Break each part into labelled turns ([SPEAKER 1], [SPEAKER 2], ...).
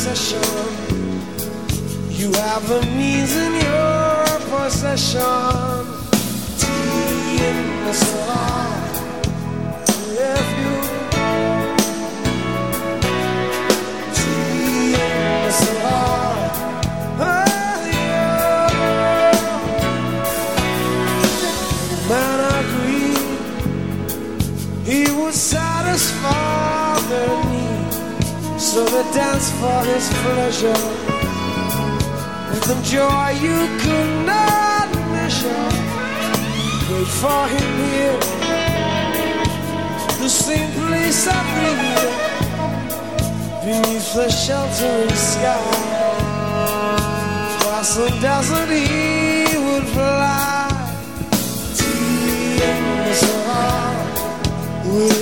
[SPEAKER 1] Obsession. You have danced pleasure with the joy you could not measure. Wait for him here, the same place every year, beneath the sheltering sky. Across the desert he would fly. In the sun with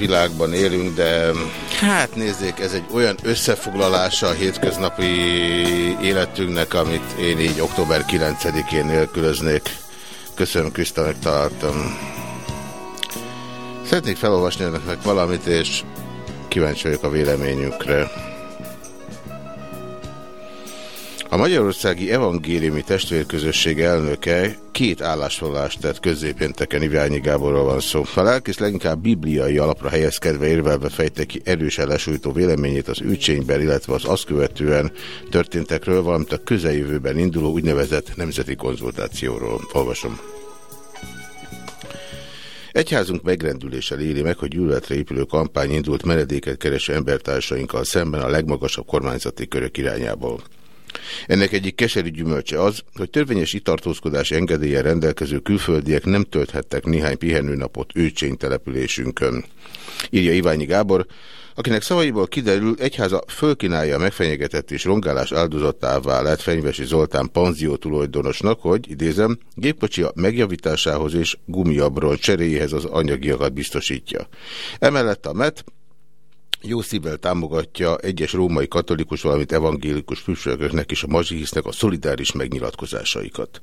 [SPEAKER 2] világban élünk, de hát nézzék, ez egy olyan összefoglalása a hétköznapi életünknek, amit én így október 9-én nélkülöznék. Köszönöm, Kriszta, megtaláltam. Szeretnék felolvasni önöknek valamit, és kíváncsi vagyok a véleményükre. A Magyarországi Evangéliumi Testvérközösség elnöke két állásfoglalást tett közzépénteken Iványi Gáborról van szó. A lelkész leginkább bibliai alapra helyezkedve érvelve fejte ki erős lesújtó véleményét az ügycsényben, illetve az azt követően történtekről, valamint a közeljövőben induló úgynevezett nemzeti konzultációról. Olvasom. Egyházunk megrendüléssel éli meg, hogy gyűlöletre épülő kampány indult menedéket kereső embertársainkkal szemben a legmagasabb kormányzati körök irányából. Ennek egyik keserű gyümölcse az, hogy törvényes itartózkodási engedélyen rendelkező külföldiek nem tölthettek néhány pihenőnapot őcsény településünkön. Írja Iványi Gábor, akinek szavaiból kiderül, egyháza fölkínálja a megfenyegetett és rongálás áldozatává lett Fenyvesi Zoltán panzió tulajdonosnak, hogy, idézem, gépkocsia megjavításához és gumiabron cseréjéhez az anyagiakat biztosítja. Emellett a MET jó szívvel támogatja egyes római katolikus, valamint evangélikus püspököknek és a mazsihisznek a szolidáris megnyilatkozásaikat.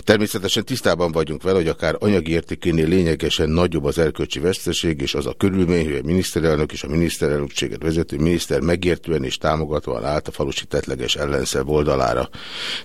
[SPEAKER 2] Természetesen tisztában vagyunk vele, hogy akár anyagi értékénél lényegesen nagyobb az erkölcsi veszteség, és az a körülmény, hogy a miniszterelnök és a miniszterelnökséget vezető miniszter megértően és támogatóan állt a falusi tetleges ellenszer oldalára,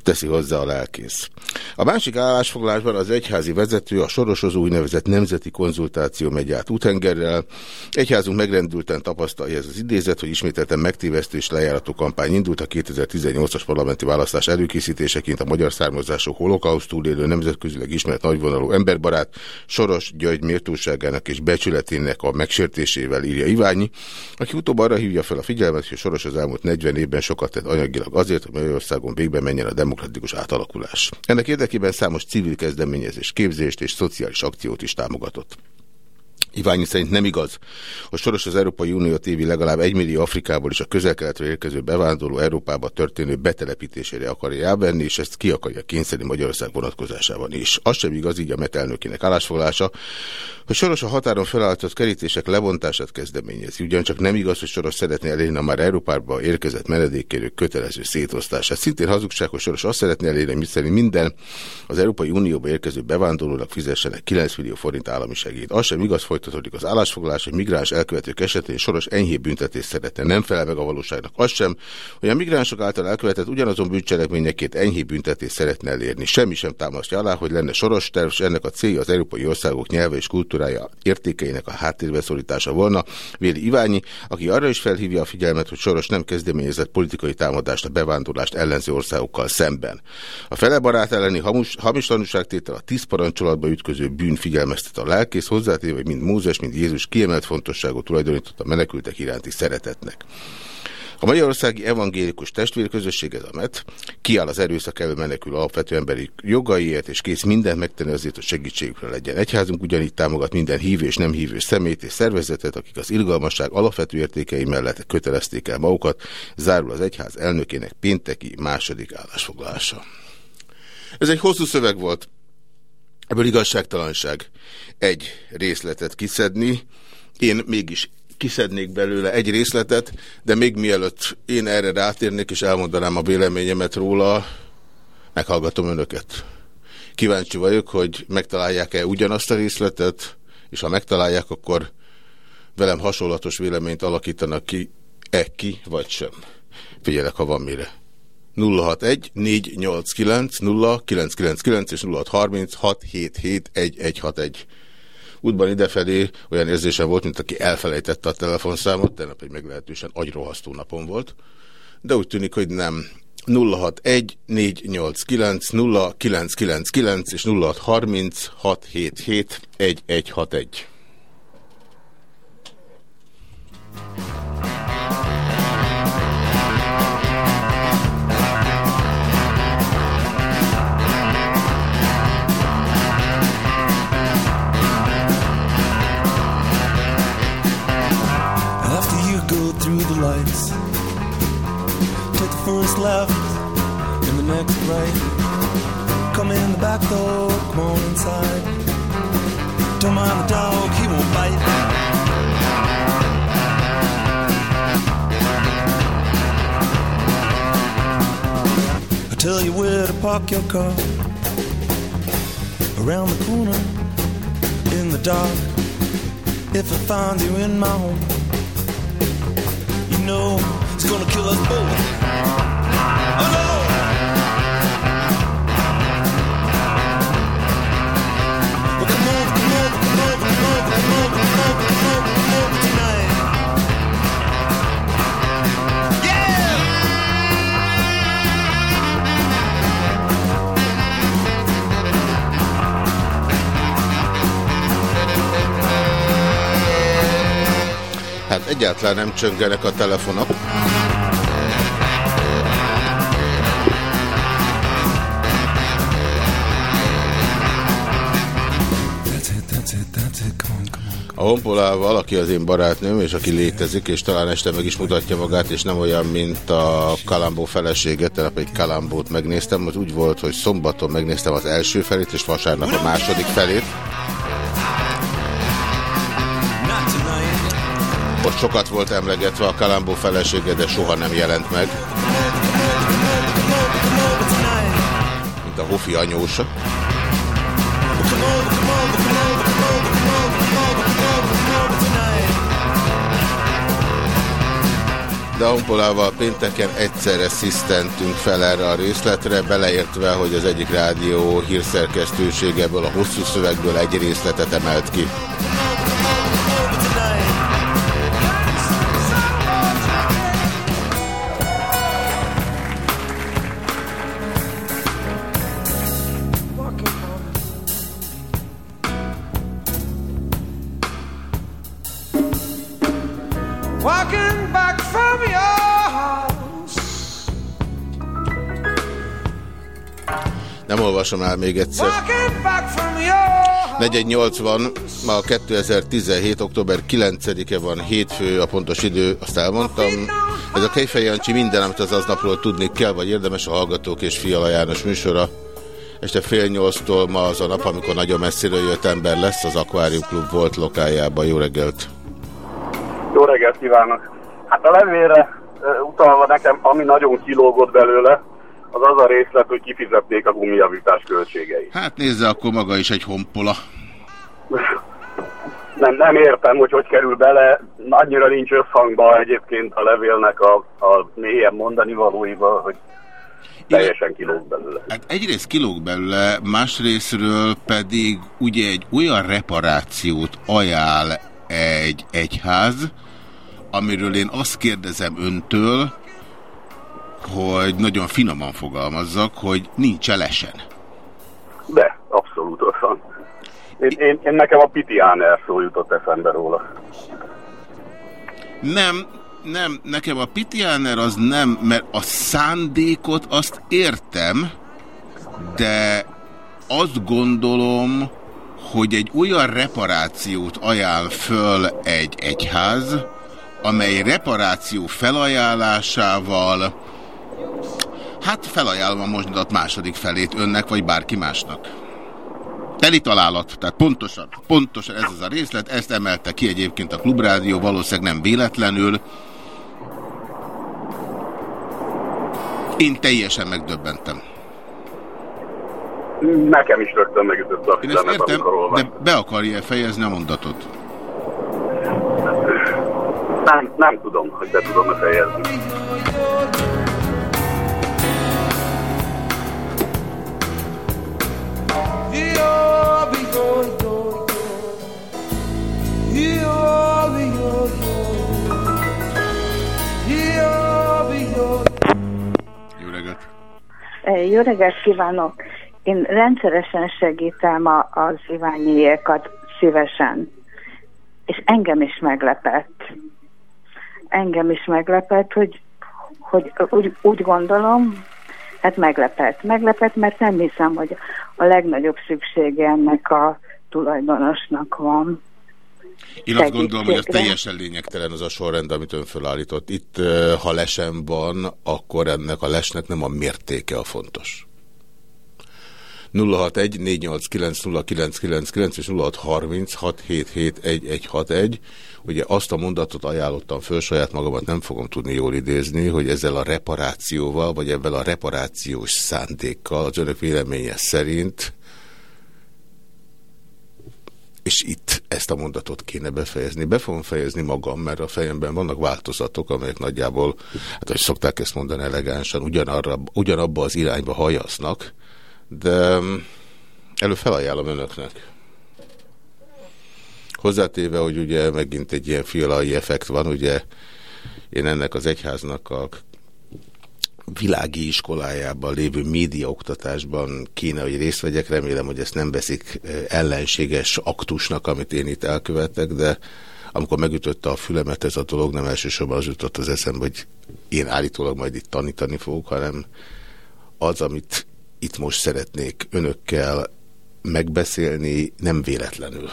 [SPEAKER 2] teszi hozzá a lelkész. A másik állásfoglásban az egyházi vezető a sorosozó úgynevezett nemzeti konzultáció megy át útengerrel. Egyházunk megrendülten tapasztal ez az idézet, hogy ismételten megtévesztő és lejárató kampány indult a 2018-as parlamenti választás előkészítéseként a magyar származású holokauszt túlélő nemzetközileg ismert nagyvonalú emberbarát Soros György méltóságának és becsületének a megsértésével írja Iványi, aki utóbb arra hívja fel a figyelmet, hogy Soros az elmúlt 40 évben sokat tett anyagilag azért, hogy Magyarországon végbe menjen a demokratikus átalakulás. Ennek érdekében számos civil kezdeményezés, képzést és szociális akciót is támogatott. Iványi szerint nem igaz, hogy Soros az Európai Unió tévi legalább egy millió Afrikából és a közel-keletről érkező bevándorló Európába történő betelepítésére akarja elvenni, és ezt ki akarja kényszerni Magyarország vonatkozásában is. Az sem igaz, így a metelnökének állásfoglása, hogy Soros a határon felállított kerítések lebontását kezdeményezi. Ugyancsak nem igaz, hogy Soros szeretné elérni a már Európába érkezett menedékkérők kötelező szétosztását. Szintén hazugság, hogy Soros azt szeretné elérni, hogy szerint minden az Európai Unióba érkező bevándorlónak fizessenek 9 millió forint állami segélyt. Az sem igaz, folytatódik az állásfoglalás, hogy migráns elkövetők esetén Soros enyhébb büntetést szeretne. Nem felel meg a valóságnak. Az sem, hogy a migránsok által elkövetett ugyanazon bűncselekményekét enyhébb büntetést szeretne elérni. Semmi sem támasztja alá, hogy lenne Soros terv, és ennek a célja az európai országok nyelve és kultúrája értékeinek a háttérbe szorítása volna. Véli Iványi, aki arra is felhívja a figyelmet, hogy Soros nem kezdeményezett politikai támadást a bevándorlást ellenző országokkal szemben. A felebarát elleni hamus, hamis tanúságtétel a tíz parancsolatba ütköző bűn figyelmeztet a lelkész, hozzátéve, hogy mind Mózes, mind Jézus kiemelt fontosságot tulajdonított a menekültek iránti szeretetnek. A Magyarországi Evangélikus Testvérközösség, ez a MET, kiáll az erőszak elő menekül alapvető emberi jogaiért, és kész mindent megtenni azért, hogy segítségükre legyen. Egyházunk ugyanígy támogat minden hívő és nem hívő szemét és szervezetet, akik az irgalmasság alapvető értékei mellett kötelezték el magukat, zárul az egyház elnökének pénteki második állásfoglalása. Ez egy hosszú szöveg volt. Ebből igazságtalanság egy részletet kiszedni. Én mégis kiszednék belőle egy részletet, de még mielőtt én erre rátérnék és elmondanám a véleményemet róla, meghallgatom önöket. Kíváncsi vagyok, hogy megtalálják-e ugyanazt a részletet, és ha megtalálják, akkor velem hasonlatos véleményt alakítanak ki, e ki, vagy sem. Figyelek, ha van mire. 061 489 0999 és 0630 677 1161 útban idefelé olyan érzése volt, mint aki elfelejtette a telefonszámot, tegnap egy meglehetősen agyrohasztó napon volt, de úgy tűnik, hogy nem. 061 489 0999 és 0630 first left and the next right. Come in the back door, come on inside. Don't mind the dog, he won't bite. I tell you where to park your car. Around the corner, in the dark. If I find you in my home you know it's gonna kill us both. Hát egyáltalán nem csöngenek a telefonok. A honpolával, aki az én barátnőm, és aki létezik, és talán este meg is mutatja magát, és nem olyan, mint a Kalambó felesége, tehát egy Kalambót megnéztem, az úgy volt, hogy szombaton megnéztem az első felét, és vasárnap a második felét. Ott sokat volt emlegetve a Kalambó felesége, de soha nem jelent meg. Mint a Hofi anyósa. De Honpolával pénteken egyszerre szisztentünk fel erre a részletre, beleértve, hogy az egyik rádió hírszerkesztőségeből a hosszú szövegből egy részletet emelt ki. Olvasom el még egyszer.
[SPEAKER 1] Walking back from your house.
[SPEAKER 2] 480, ma 2017. október 9-e van, hétfő, a pontos idő, azt elmondtam. Ez a Kejfej Jancsi minden, amit az aznapról tudni kell, vagy érdemes a Hallgatók és Fiala János műsora. Este fél nyolctól ma az a nap, amikor nagyon messziről jött ember lesz, az Aquarium Club volt lokájában. Jó reggelt!
[SPEAKER 3] Jó reggelt kívánok! Hát a levélre utalva nekem, ami nagyon kilógott belőle, az az a részlet, hogy kifizették a gumijavítás költségeit.
[SPEAKER 2] Hát nézze, akkor maga is egy honpola.
[SPEAKER 3] Nem, nem értem, hogy hogy kerül bele, annyira nincs összhangban egyébként a levélnek a, a mélyen mondani valóival, hogy teljesen kilóg belőle.
[SPEAKER 2] Hát egyrészt kilóg belőle, másrésztről pedig ugye egy olyan reparációt ajánl egy egyház, amiről én azt kérdezem öntől, hogy nagyon finoman fogalmazzak, hogy nincs lesen.
[SPEAKER 3] De, abszolút ott van. Én, én, én nekem a Pitiáner szó jutott eszembe róla.
[SPEAKER 2] Nem, nem, nekem a Pitiáner az nem, mert a szándékot azt értem, de azt gondolom, hogy egy olyan reparációt ajánl föl egy egyház, amely reparáció felajánlásával, hát felajánlom a mosdat második felét önnek, vagy bárki másnak. Teli találat, tehát pontosan, pontosan ez az a részlet, ezt emelte ki egyébként a Klubrádió, valószínűleg nem véletlenül. Én teljesen megdöbbentem.
[SPEAKER 3] Nekem is rögtön megütött a figyelmet,
[SPEAKER 2] értem, de be akarja fejezni a mondatot.
[SPEAKER 3] Nem, nem tudom, hogy be tudom-e fejezni.
[SPEAKER 2] Jó reggelt!
[SPEAKER 4] Kívánok! Én rendszeresen segítem a, az Iványiékat szívesen, és engem is meglepett. Engem is meglepett, hogy, hogy úgy, úgy gondolom, hát meglepett. Meglepett, mert nem hiszem, hogy a legnagyobb szüksége ennek a tulajdonosnak van.
[SPEAKER 2] Én azt gondolom, hogy
[SPEAKER 4] Segítségre.
[SPEAKER 2] teljesen lényegtelen az a sorrend, amit ön fölállított. Itt, ha lesen van, akkor ennek a lesnek nem a mértéke a fontos. 061 489 0999 és 0636771161. Ugye azt a mondatot ajánlottam föl, saját magamat nem fogom tudni jól idézni, hogy ezzel a reparációval, vagy ebben a reparációs szándékkal az önök véleménye szerint és itt ezt a mondatot kéne befejezni. Be fogom fejezni magam, mert a fejemben vannak változatok, amelyek nagyjából, hát hogy szokták ezt mondani elegánsan, ugyanarra, ugyanabba az irányba hajaznak, de mm, elő felajánlom önöknek. Hozzátéve, hogy ugye megint egy ilyen fialai effekt van, ugye én ennek az egyháznak a világi iskolájában lévő médiaoktatásban kéne, hogy részt vegyek. Remélem, hogy ezt nem veszik eh, ellenséges aktusnak, amit én itt elkövetek, de amikor megütötte a fülemet ez a dolog, nem elsősorban az jutott az eszembe, hogy én állítólag majd itt tanítani fogok, hanem az, amit itt most szeretnék önökkel megbeszélni, nem véletlenül.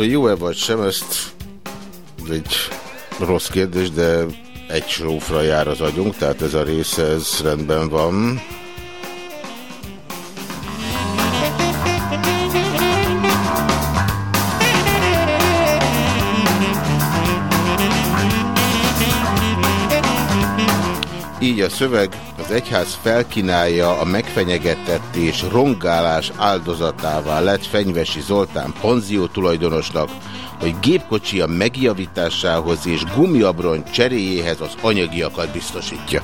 [SPEAKER 2] Hogy jó-e vagy sem, ezt ez egy rossz kérdés, de egy sófra jár az agyunk, tehát ez a része, ez rendben van. Szöveg az egyház felkínálja a megfenyegetettés rongálás áldozatává lett Fenyvesi Zoltán panzió tulajdonosnak, hogy gépkocsia megjavításához és gumiabron cseréjéhez az anyagiakat biztosítja.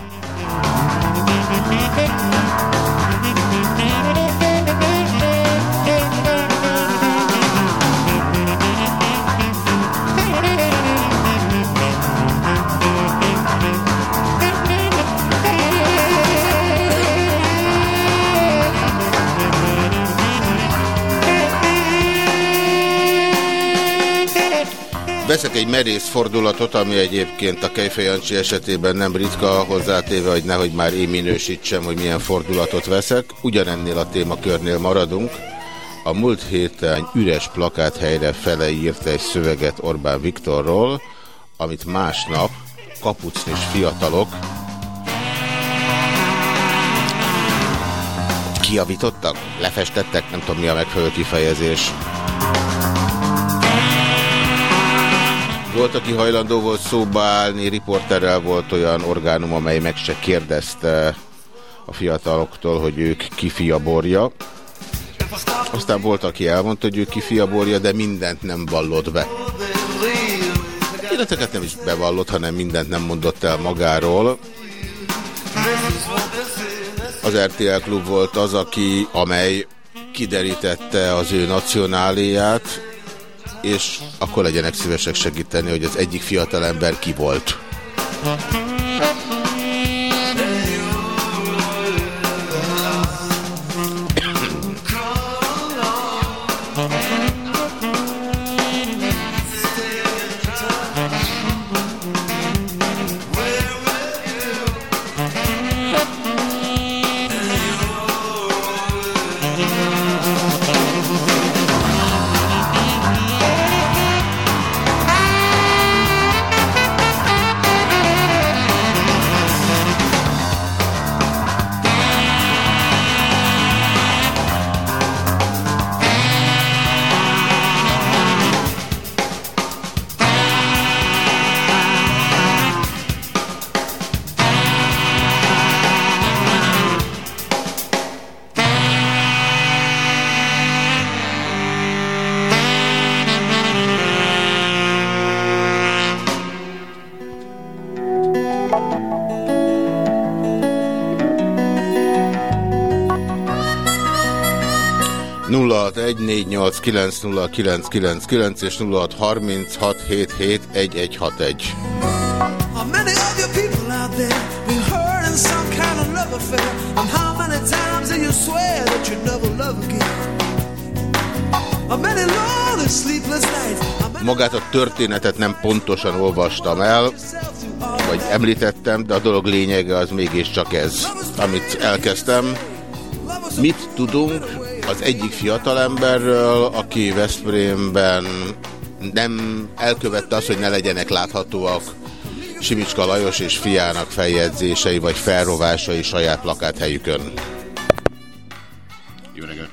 [SPEAKER 2] Veszek egy merész fordulatot, ami egyébként a Kejfejancsi esetében nem ritka, hozzátéve, hogy nehogy már én minősítsem, hogy milyen fordulatot veszek. Ugyanennél a témakörnél maradunk. A múlt héten üres plakát helyre fele írt egy szöveget Orbán Viktorról, amit másnap kapucnis fiatalok kiavítottak, lefestettek, nem tudom mi a megfelelő kifejezés. Volt, aki hajlandó volt szóba állni, riporterrel volt olyan orgánum, amely meg se kérdezte a fiataloktól, hogy ők kifiaborja. Aztán volt, aki elmondta, hogy ő kifiaborja, de mindent nem vallott be. Életeket nem is bevallott, hanem mindent nem mondott el magáról. Az RTL klub volt az, aki, amely kiderítette az ő nacionáliát, és akkor legyenek szívesek segíteni, hogy az egyik fiatalember ki volt.
[SPEAKER 1] How many
[SPEAKER 2] Magát a történetet nem pontosan olvastam el, vagy említettem, de a dolog lényege az mégiscsak ez, amit elkezdtem. Mit tudunk az egyik fiatalemberről, aki Veszprémben nem elkövette azt, hogy ne legyenek láthatóak Simicska Lajos és fiának feljegyzései vagy felrovásai saját plakáthelyükön. Jó reggelt!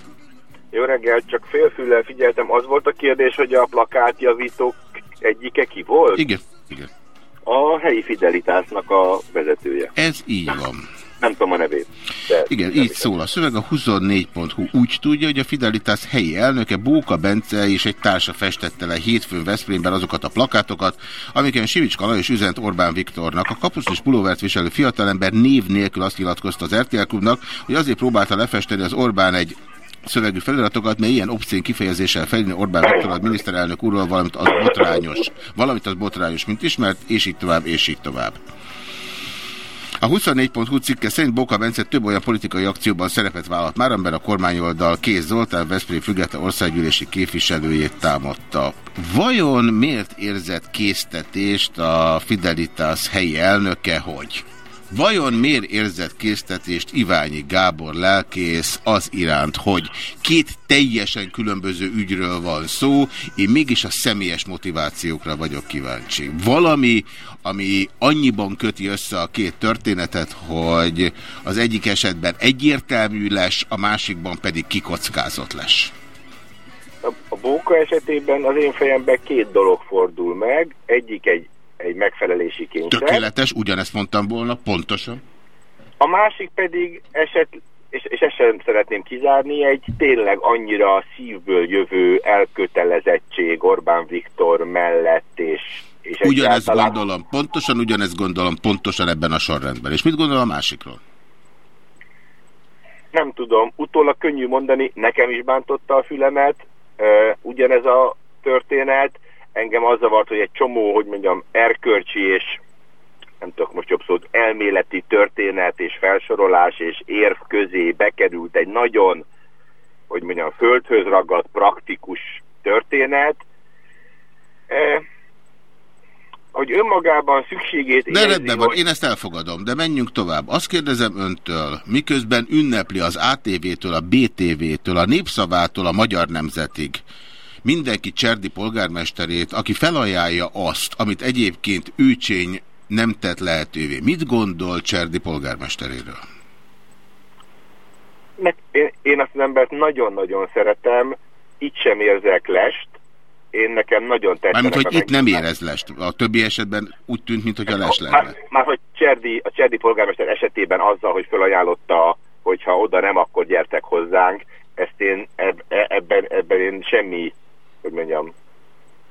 [SPEAKER 5] Jó reggelt, csak félfüllel figyeltem. Az volt a kérdés, hogy a plakátjavítók egyike ki volt?
[SPEAKER 2] Igen, igen.
[SPEAKER 5] A helyi fidelitásnak a vezetője.
[SPEAKER 2] Ez így van.
[SPEAKER 5] Nem tudom a nevét. De
[SPEAKER 2] Igen, így szól a szöveg. A 24.hu úgy tudja, hogy a Fidelitas helyi elnöke Bóka Bence és egy társa festette le hétfőn Veszprémben azokat a plakátokat, amiken Sivicska Lajos üzent Orbán Viktornak. A kapusztus pulóvert viselő fiatalember név nélkül azt nyilatkozta az RTL klubnak, hogy azért próbálta lefesteni az Orbán egy szövegű feliratokat, mely ilyen obszén kifejezéssel felírni Orbán Viktor a miniszterelnök úrral, valamint az botrányos, valamint az botrányos, mint ismert, és így tovább, és így tovább. A 24.hu cikke szerint Boka Bence több olyan politikai akcióban szerepet vállalt már, amiben a kormányoldal Kéz Zoltán Veszprém független országgyűlési képviselőjét támadta. Vajon miért érzett késztetést a Fidelitas helyi elnöke, hogy? Vajon miért érzett késztetést Iványi Gábor lelkész az iránt, hogy két teljesen különböző ügyről van szó, én mégis a személyes motivációkra vagyok kíváncsi. Valami, ami annyiban köti össze a két történetet, hogy az egyik esetben egyértelmű lesz, a másikban pedig kikockázott lesz.
[SPEAKER 5] A, a bóka esetében az én fejemben két dolog fordul meg. Egyik egy egy megfelelési kényszer.
[SPEAKER 2] Tökéletes, ugyanezt mondtam volna, pontosan.
[SPEAKER 5] A másik pedig eset, és, és ezt sem szeretném kizárni, egy tényleg annyira szívből jövő elkötelezettség Orbán Viktor mellett, és, és
[SPEAKER 2] Ugyanezt egyáltalán... gondolom, pontosan ugyanezt gondolom, pontosan ebben a sorrendben. És mit gondol a másikról?
[SPEAKER 5] Nem tudom, utólag könnyű mondani, nekem is bántotta a fülemet, ugyanez a történet, engem az zavart, hogy egy csomó, hogy mondjam, erkölcsi és nem tudok most jobb szót, elméleti történet és felsorolás és érv közé bekerült egy nagyon, hogy mondjam, földhöz ragadt, praktikus történet, eh, hogy önmagában szükségét
[SPEAKER 2] De rendben van, hogy... én ezt elfogadom, de menjünk tovább. Azt kérdezem öntől, miközben ünnepli az ATV-től, a BTV-től, a Népszavától, a Magyar Nemzetig, mindenki Cserdi polgármesterét, aki felajánlja azt, amit egyébként Őcsény nem tett lehetővé. Mit gondol Cserdi polgármesteréről?
[SPEAKER 5] Én, én azt az embert nagyon-nagyon szeretem, itt sem érzek lest, én nekem nagyon tetszik.
[SPEAKER 2] Mármint, hogy itt nem érez lest. A többi esetben úgy tűnt, mintha les lenne.
[SPEAKER 5] Már, már hogy Cserdi, a Cserdi polgármester esetében azzal, hogy felajánlotta, hogyha oda nem, akkor gyertek hozzánk, ezt én eb, e, ebben, ebben én semmi hogy mondjam,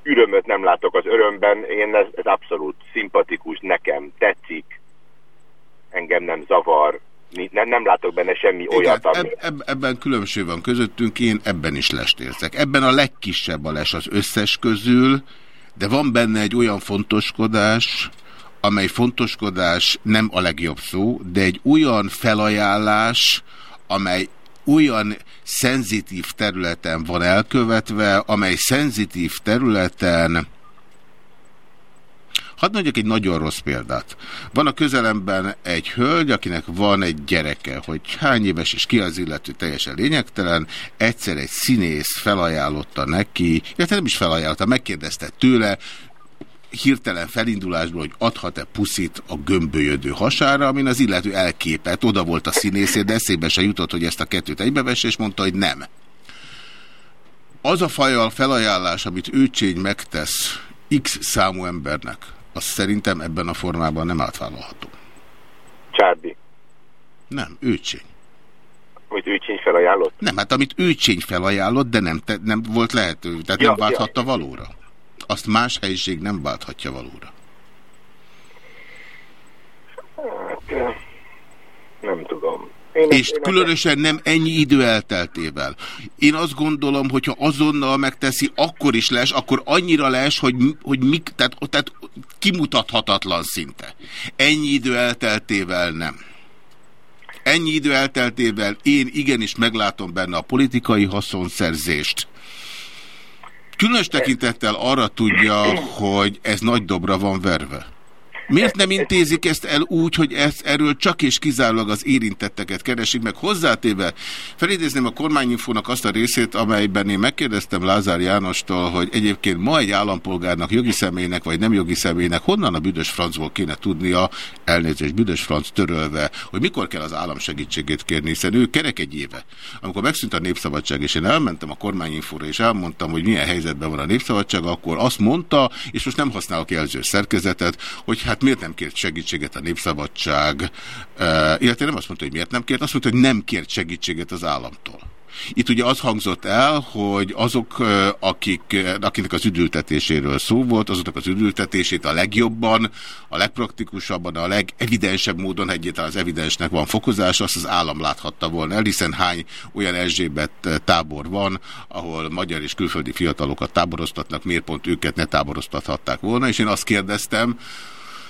[SPEAKER 5] ürömöt nem látok az örömben, én ez, ez abszolút szimpatikus, nekem tetszik, engem nem zavar, nem, nem látok benne semmi Igen, olyat,
[SPEAKER 2] ami... eb, ebben különbség van közöttünk, én ebben is lest érzek. Ebben a legkisebb a les az összes közül, de van benne egy olyan fontoskodás, amely fontoskodás nem a legjobb szó, de egy olyan felajánlás, amely olyan szenzitív területen van elkövetve, amely szenzitív területen Hadd mondjak egy nagyon rossz példát. Van a közelemben egy hölgy, akinek van egy gyereke, hogy hány éves és ki az illető teljesen lényegtelen. Egyszer egy színész felajánlotta neki, illetve nem is felajánlotta, megkérdezte tőle, hirtelen felindulásból, hogy adhat-e puszit a gömbölyödő hasára, amin az illető elképet, oda volt a színészé, de eszébe se jutott, hogy ezt a kettőt egybevesse, és mondta, hogy nem. Az a fajjal felajánlás, amit őcsény megtesz X számú embernek, az szerintem ebben a formában nem átvállalható.
[SPEAKER 5] Csárdi.
[SPEAKER 2] Nem, őcsény.
[SPEAKER 5] Amit őcsény felajánlott?
[SPEAKER 2] Nem, hát amit őcsény felajánlott, de nem, te, nem volt lehető, tehát ja, nem válthatta ja. valóra azt más helyiség nem válthatja valóra.
[SPEAKER 5] Hát, nem tudom.
[SPEAKER 2] Én és én különösen nem ennyi idő elteltével. Én azt gondolom, hogyha azonnal megteszi, akkor is les, akkor annyira les, hogy, hogy mik, tehát, tehát kimutathatatlan szinte. Ennyi idő elteltével nem. Ennyi idő elteltével én igenis meglátom benne a politikai haszonszerzést. Különös tekintettel arra tudja, hogy ez nagy dobra van verve. Miért nem intézik ezt el úgy, hogy ezt, erről csak és kizárólag az érintetteket keresik meg? Hozzátéve felidézném a kormányinfónak azt a részét, amelyben én megkérdeztem Lázár Jánostól, hogy egyébként ma egy állampolgárnak, jogi személynek vagy nem jogi személynek honnan a büdös francból kéne tudnia, elnézést büdös franc törölve, hogy mikor kell az állam segítségét kérni, hiszen ő kerek egy éve. Amikor megszűnt a népszabadság, és én elmentem a kormányinfóra, és elmondtam, hogy milyen helyzetben van a népszabadság, akkor azt mondta, és most nem használok jelző szerkezetet, hogy hát miért nem kért segítséget a népszabadság, illetve nem azt mondta, hogy miért nem kért, azt mondta, hogy nem kért segítséget az államtól. Itt ugye az hangzott el, hogy azok, akik, akiknek az üdültetéséről szó volt, azoknak az üdültetését a legjobban, a legpraktikusabban, a legevidensebb módon, egyáltalán az evidensnek van fokozás, azt az állam láthatta volna el, hiszen hány olyan Erzsébet tábor van, ahol magyar és külföldi fiatalokat táboroztatnak, miért pont őket ne táboroztathatták volna, és én azt kérdeztem,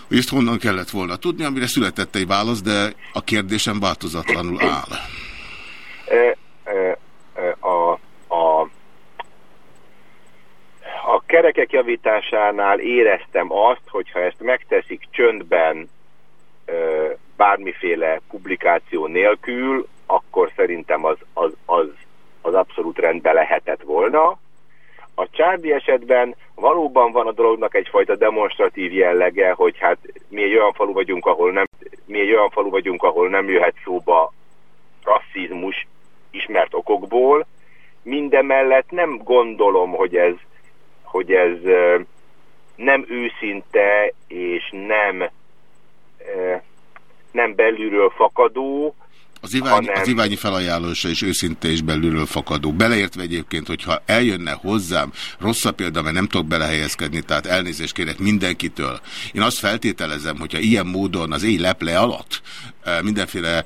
[SPEAKER 2] hogy ezt honnan kellett volna tudni, amire született egy válasz, de a kérdésem változatlanul áll.
[SPEAKER 5] A, a, a kerekek javításánál éreztem azt, hogyha ezt megteszik csöndben bármiféle publikáció nélkül, akkor szerintem az, az, az, az abszolút rendben lehetett volna. A Csárdi esetben valóban van a dolognak egyfajta demonstratív jellege, hogy hát mi egy olyan falu vagyunk, ahol nem, mi egy olyan falu vagyunk, ahol nem jöhet szóba rasszizmus ismert okokból. Mindemellett nem gondolom, hogy ez, hogy ez nem őszinte és nem, nem belülről fakadó,
[SPEAKER 2] az, Ivány, hanem... az Iványi felajánlása is őszinte és belülről fakadó. Beleértve egyébként, hogyha eljönne hozzám, rossz a példa, mert nem tudok belehelyezkedni, tehát elnézést kérek mindenkitől. Én azt feltételezem, hogyha ilyen módon az éj leple alatt mindenféle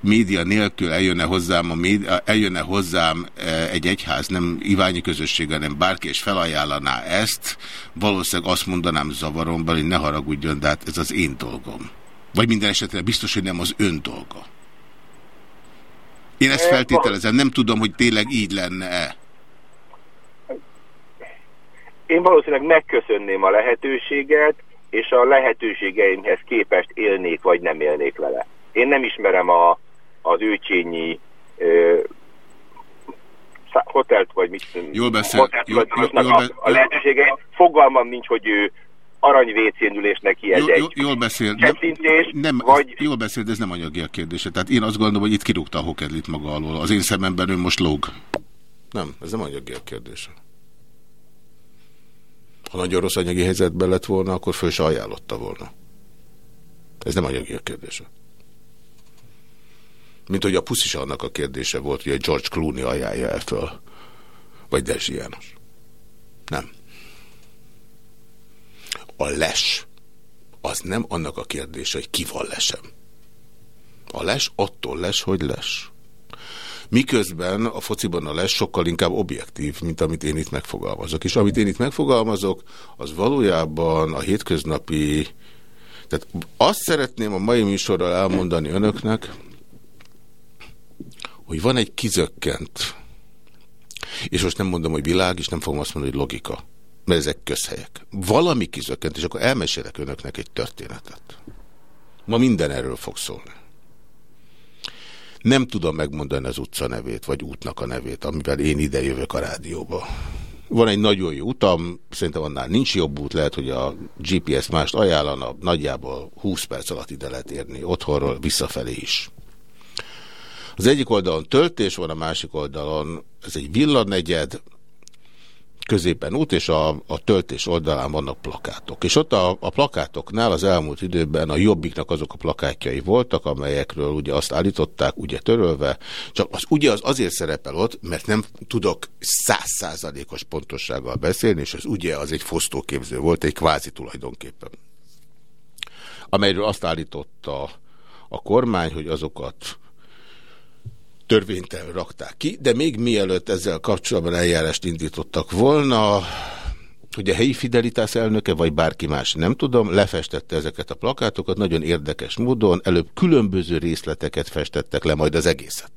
[SPEAKER 2] média nélkül eljönne hozzám, a média, eljönne hozzám egy egyház, nem Iványi közösség, hanem bárki, és felajánlaná ezt, valószínűleg azt mondanám zavaromban, hogy ne haragudjon, de hát ez az én dolgom. Vagy minden esetre biztos, hogy nem az ön dolga. Én ezt feltételezem, nem tudom, hogy tényleg így lenne-e.
[SPEAKER 5] Én valószínűleg megköszönném a lehetőséget, és a lehetőségeimhez képest élnék, vagy nem élnék vele. Én nem ismerem a, az őcsényi ö, hotelt, vagy mit
[SPEAKER 2] jól beszél, jól, jól,
[SPEAKER 5] jól, a, a lehetőségeit. Fogalmam nincs, hogy ő aranyvécén ülés neki ez
[SPEAKER 2] jól, egy jól beszél, nem, nem, vagy... Jól beszél, de ez nem anyagi a kérdése. Tehát én azt gondolom, hogy itt kirúgta a hokedlit maga alól. Az én szememben ő most lóg. Nem, ez nem anyagi a kérdése. Ha nagyon rossz anyagi helyzetben lett volna, akkor föl se ajánlotta volna. Ez nem anyagi a kérdése. Mint hogy a pusz is annak a kérdése volt, hogy a George Clooney ajánlja el föl. Vagy Dezsi János. Nem. A les az nem annak a kérdése, hogy ki van lesem. A les attól les, hogy les. Miközben a fociban a les sokkal inkább objektív, mint amit én itt megfogalmazok. És amit én itt megfogalmazok, az valójában a hétköznapi... Tehát azt szeretném a mai műsorral elmondani önöknek, hogy van egy kizökkent, és most nem mondom, hogy világ, és nem fogom azt mondani, hogy logika mert ezek közhelyek. Valami kizökkent, és akkor elmesélek önöknek egy történetet. Ma minden erről fog szólni. Nem tudom megmondani az utca nevét, vagy útnak a nevét, amivel én ide jövök a rádióba. Van egy nagyon jó utam, szerintem annál nincs jobb út, lehet, hogy a GPS mást ajánlana, nagyjából 20 perc alatt ide lehet érni, otthonról visszafelé is. Az egyik oldalon töltés van, a másik oldalon ez egy villanegyed, középen út, és a, a töltés oldalán vannak plakátok. És ott a, a plakátoknál az elmúlt időben a Jobbiknak azok a plakátjai voltak, amelyekről ugye azt állították, ugye törölve, csak az ugye az azért szerepel ott, mert nem tudok százszázalékos pontossággal beszélni, és az ugye az egy fosztóképző volt, egy kvázi tulajdonképpen. Amelyről azt állította a kormány, hogy azokat törvénytelen rakták ki, de még mielőtt ezzel kapcsolatban eljárást indítottak volna, hogy a helyi fidelitás elnöke, vagy bárki más, nem tudom, lefestette ezeket a plakátokat, nagyon érdekes módon, előbb különböző részleteket festettek le, majd az egészet.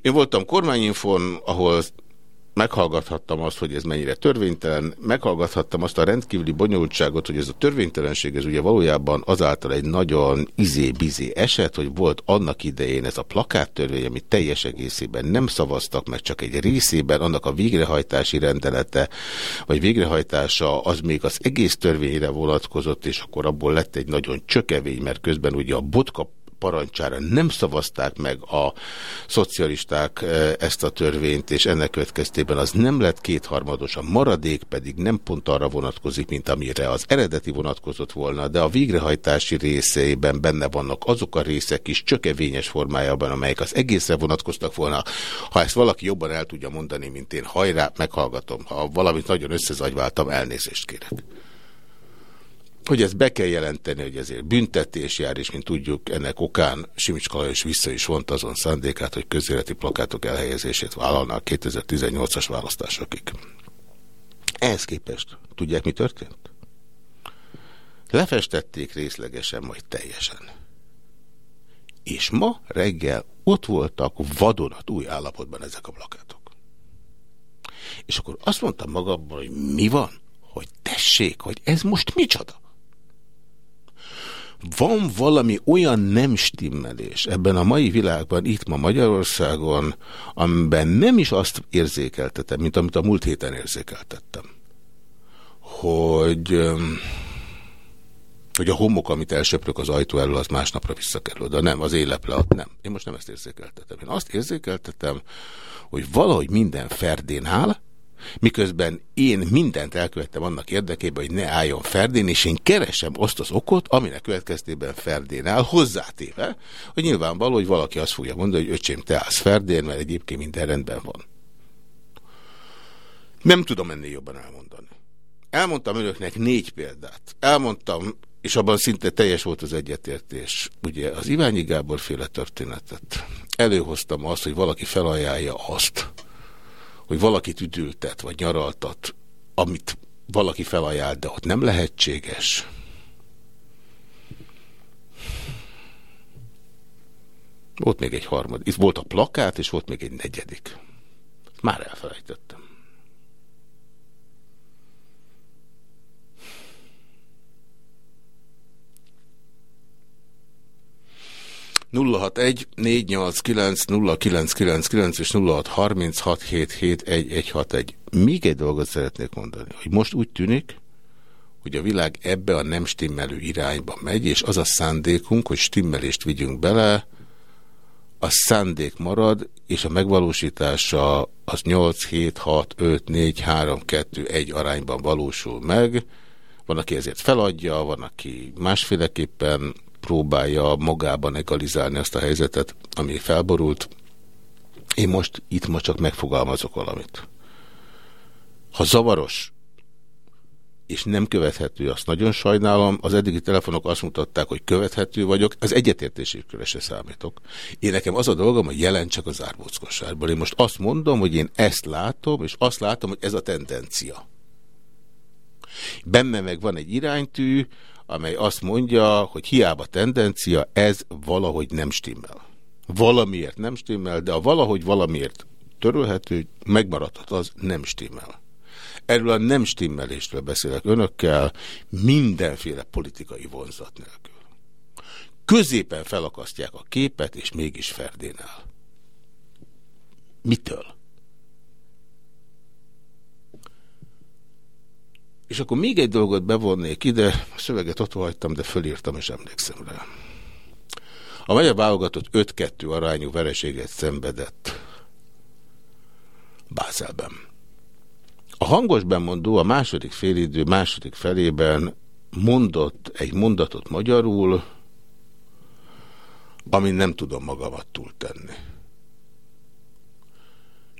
[SPEAKER 2] Én voltam kormányinfon, ahol meghallgathattam azt, hogy ez mennyire törvénytelen, meghallgathattam azt a rendkívüli bonyolultságot, hogy ez a törvénytelenség, ez ugye valójában azáltal egy nagyon izé-bizé eset, hogy volt annak idején ez a plakáttörvény, amit teljes egészében nem szavaztak meg, csak egy részében, annak a végrehajtási rendelete, vagy végrehajtása az még az egész törvényre vonatkozott, és akkor abból lett egy nagyon csökevény, mert közben ugye a botka parancsára nem szavazták meg a szocialisták e, ezt a törvényt, és ennek következtében az nem lett kétharmados, a maradék pedig nem pont arra vonatkozik, mint amire az eredeti vonatkozott volna, de a végrehajtási részeiben benne vannak azok a részek is csökevényes formájában, amelyek az egészre vonatkoztak volna. Ha ezt valaki jobban el tudja mondani, mint én, hajrá, meghallgatom. Ha valamit nagyon összezagyváltam, elnézést kérek hogy ezt be kell jelenteni, hogy ezért büntetés jár, és mint tudjuk, ennek okán Simics Lajos vissza is vont azon szándékát, hogy közéleti plakátok elhelyezését vállalna a 2018-as választásokig. Ehhez képest tudják, mi történt? Lefestették részlegesen, majd teljesen. És ma reggel ott voltak vadonat új állapotban ezek a plakátok. És akkor azt mondtam magamban, hogy mi van? Hogy tessék, hogy ez most micsoda? Van valami olyan nem stimmelés ebben a mai világban, itt ma Magyarországon, amiben nem is azt érzékeltetem, mint amit a múlt héten érzékeltettem. Hogy, hogy a homok, amit elsöprök az ajtó elől, az másnapra visszakerül. De nem, az éleple ott nem. Én most nem ezt érzékeltetem. Én azt érzékeltetem, hogy valahogy minden ferdén áll, miközben én mindent elkövettem annak érdekében, hogy ne álljon Ferdén, és én keresem azt az okot, aminek következtében Ferdén áll, hozzátéve, hogy nyilvánvaló, hogy valaki azt fogja mondani, hogy öcsém, te állsz Ferdén, mert egyébként minden rendben van. Nem tudom ennél jobban elmondani. Elmondtam önöknek négy példát. Elmondtam, és abban szinte teljes volt az egyetértés. Ugye az Iványi Gábor féle történetet. Előhoztam azt, hogy valaki felajánlja azt, hogy valakit üdültet, vagy nyaraltat, amit valaki felajánl, de ott nem lehetséges. Volt még egy harmadik. Itt volt a plakát, és volt még egy negyedik. Már elfelejtettem. 061 489 0999 és 0636771161. Még egy dolgot szeretnék mondani, hogy most úgy tűnik, hogy a világ ebbe a nem stimmelő irányba megy, és az a szándékunk, hogy stimmelést vigyünk bele, a szándék marad, és a megvalósítása az 8, 7, 6, 5, 4, 3, 2, 1 arányban valósul meg. Van, aki ezért feladja, van, aki másféleképpen próbálja magában egalizálni azt a helyzetet, ami felborult. Én most itt most csak megfogalmazok valamit. Ha zavaros és nem követhető, azt nagyon sajnálom. Az eddigi telefonok azt mutatták, hogy követhető vagyok, az egyetértésükről se számítok. Én nekem az a dolgom, hogy csak az árbóckosárból. Én most azt mondom, hogy én ezt látom, és azt látom, hogy ez a tendencia. Benne meg van egy iránytű, amely azt mondja, hogy hiába tendencia, ez valahogy nem stimmel. Valamiért nem stimmel, de a valahogy valamiért törölhető, megmaradhat az nem stimmel. Erről a nem stimmeléstől beszélek önökkel mindenféle politikai vonzat nélkül. Középen felakasztják a képet, és mégis Ferdén áll. Mitől? És akkor még egy dolgot bevonnék ide, a szöveget ott hagytam, de fölírtam és emlékszem rá. A magyar válogatott 5-2 arányú vereséget szenvedett Bázelben. A hangos bemondó a második félidő második felében mondott egy mondatot magyarul, amin nem tudom magamat túltenni.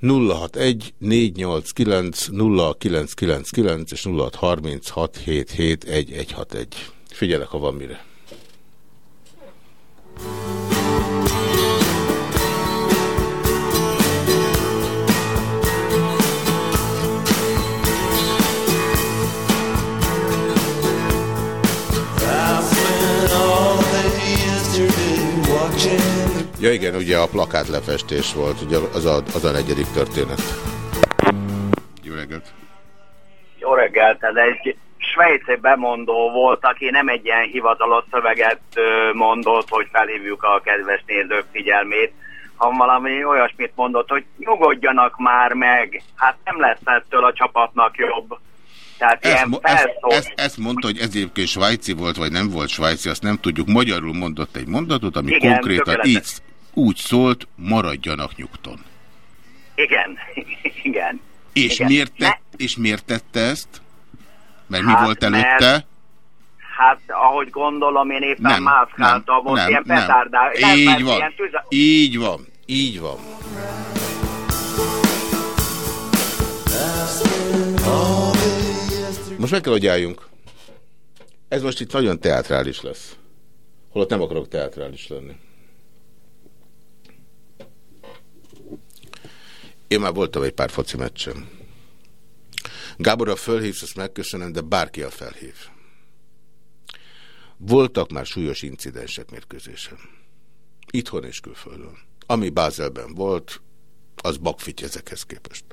[SPEAKER 2] 061 489 0999 és 0636771161. Figyelek, ha van mire. Ja igen, ugye a plakát lefestés volt, ugye az a, az a negyedik történet.
[SPEAKER 6] reggelt. Ez egy svájci bemondó volt, aki nem egy ilyen hivatalos szöveget mondott, hogy felhívjuk a kedves nézők figyelmét, hanem valami olyasmit mondott, hogy nyugodjanak már meg, hát nem lesz ettől a csapatnak jobb. Tehát
[SPEAKER 2] Ezt,
[SPEAKER 6] ilyen
[SPEAKER 2] ezt, ezt, ezt mondta, hogy ez egyébként svájci volt, vagy nem volt svájci, azt nem tudjuk. Magyarul mondott egy mondatot, ami
[SPEAKER 6] Igen,
[SPEAKER 2] konkrétan
[SPEAKER 6] tökéletes.
[SPEAKER 2] így úgy szólt, maradjanak nyugton.
[SPEAKER 6] Igen, igen.
[SPEAKER 2] És,
[SPEAKER 6] Igen.
[SPEAKER 2] miért,
[SPEAKER 6] Ne-
[SPEAKER 2] te, és miért tette ezt? Mert
[SPEAKER 6] Hát,
[SPEAKER 2] mi volt előtte?
[SPEAKER 6] mert- Hát, ahogy gondolom, én éppen
[SPEAKER 2] Nem,
[SPEAKER 6] mászkáltam,
[SPEAKER 2] nem,
[SPEAKER 6] ilyen
[SPEAKER 2] nem.
[SPEAKER 6] petárdál. Nem,
[SPEAKER 2] Így
[SPEAKER 6] mert
[SPEAKER 2] van.
[SPEAKER 6] Ilyen tüze...
[SPEAKER 2] Így van. Így van. Most meg kell, hogy álljunk. Ez most itt nagyon teátrális lesz. Holott nem akarok teátrális lenni. Én már voltam egy pár foci meccsen. Gáborra fölhívsz, azt megköszönöm, de bárki a felhív. Voltak már súlyos incidensek mérkőzésen. Itthon és külföldön. Ami Bázelben volt, az bakfity ezekhez képest.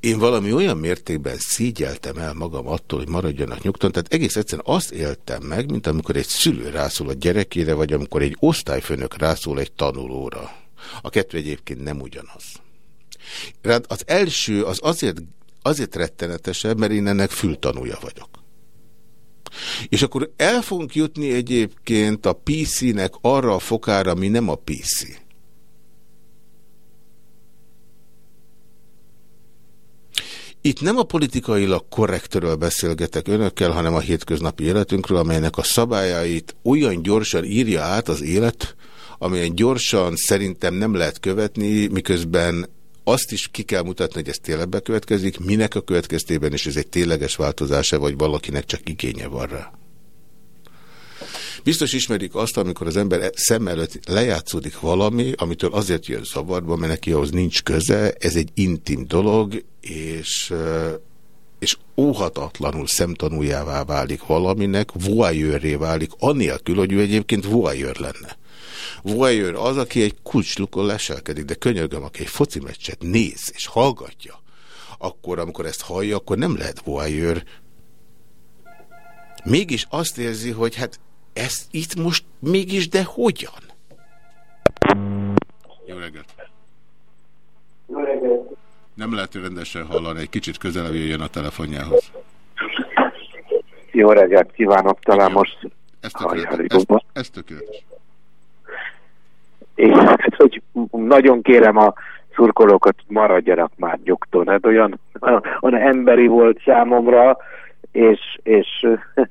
[SPEAKER 2] Én valami olyan mértékben szígyeltem el magam attól, hogy maradjanak nyugton, tehát egész egyszerűen azt éltem meg, mint amikor egy szülő rászól a gyerekére, vagy amikor egy osztályfőnök rászól egy tanulóra. A kettő egyébként nem ugyanaz. Rád az első az azért, azért rettenetesebb, mert én ennek fültanúja vagyok. És akkor el fogunk jutni egyébként a PC-nek arra a fokára, ami nem a PC. Itt nem a politikailag korrektről beszélgetek önökkel, hanem a hétköznapi életünkről, amelynek a szabályait olyan gyorsan írja át az élet, amilyen gyorsan szerintem nem lehet követni, miközben azt is ki kell mutatni, hogy ez tényleg bekövetkezik, minek a következtében is ez egy tényleges változása, vagy valakinek csak igénye van rá. Biztos ismerik azt, amikor az ember szem előtt lejátszódik valami, amitől azért jön zavarba, mert neki ahhoz nincs köze, ez egy intim dolog, és, és óhatatlanul szemtanújává válik valaminek, voyeurré válik, anélkül, hogy ő egyébként voyeur lenne. Voyeur az, aki egy kulcslukon leselkedik, de könyörgöm, aki egy foci meccset néz és hallgatja, akkor, amikor ezt hallja, akkor nem lehet voyeur. Mégis azt érzi, hogy hát ez itt most mégis, de hogyan? Jó reggelt!
[SPEAKER 7] Jó reggelt!
[SPEAKER 2] Nem lehet rendesen hallani, egy kicsit közelebb jöjjön a telefonjához.
[SPEAKER 7] Jó reggelt kívánok, talán most
[SPEAKER 2] Ez tökéletes. Ez, ez tökéletes.
[SPEAKER 7] És hát, hogy nagyon kérem a szurkolókat, maradjanak már nyugton. Hát olyan, olyan emberi volt számomra, és, és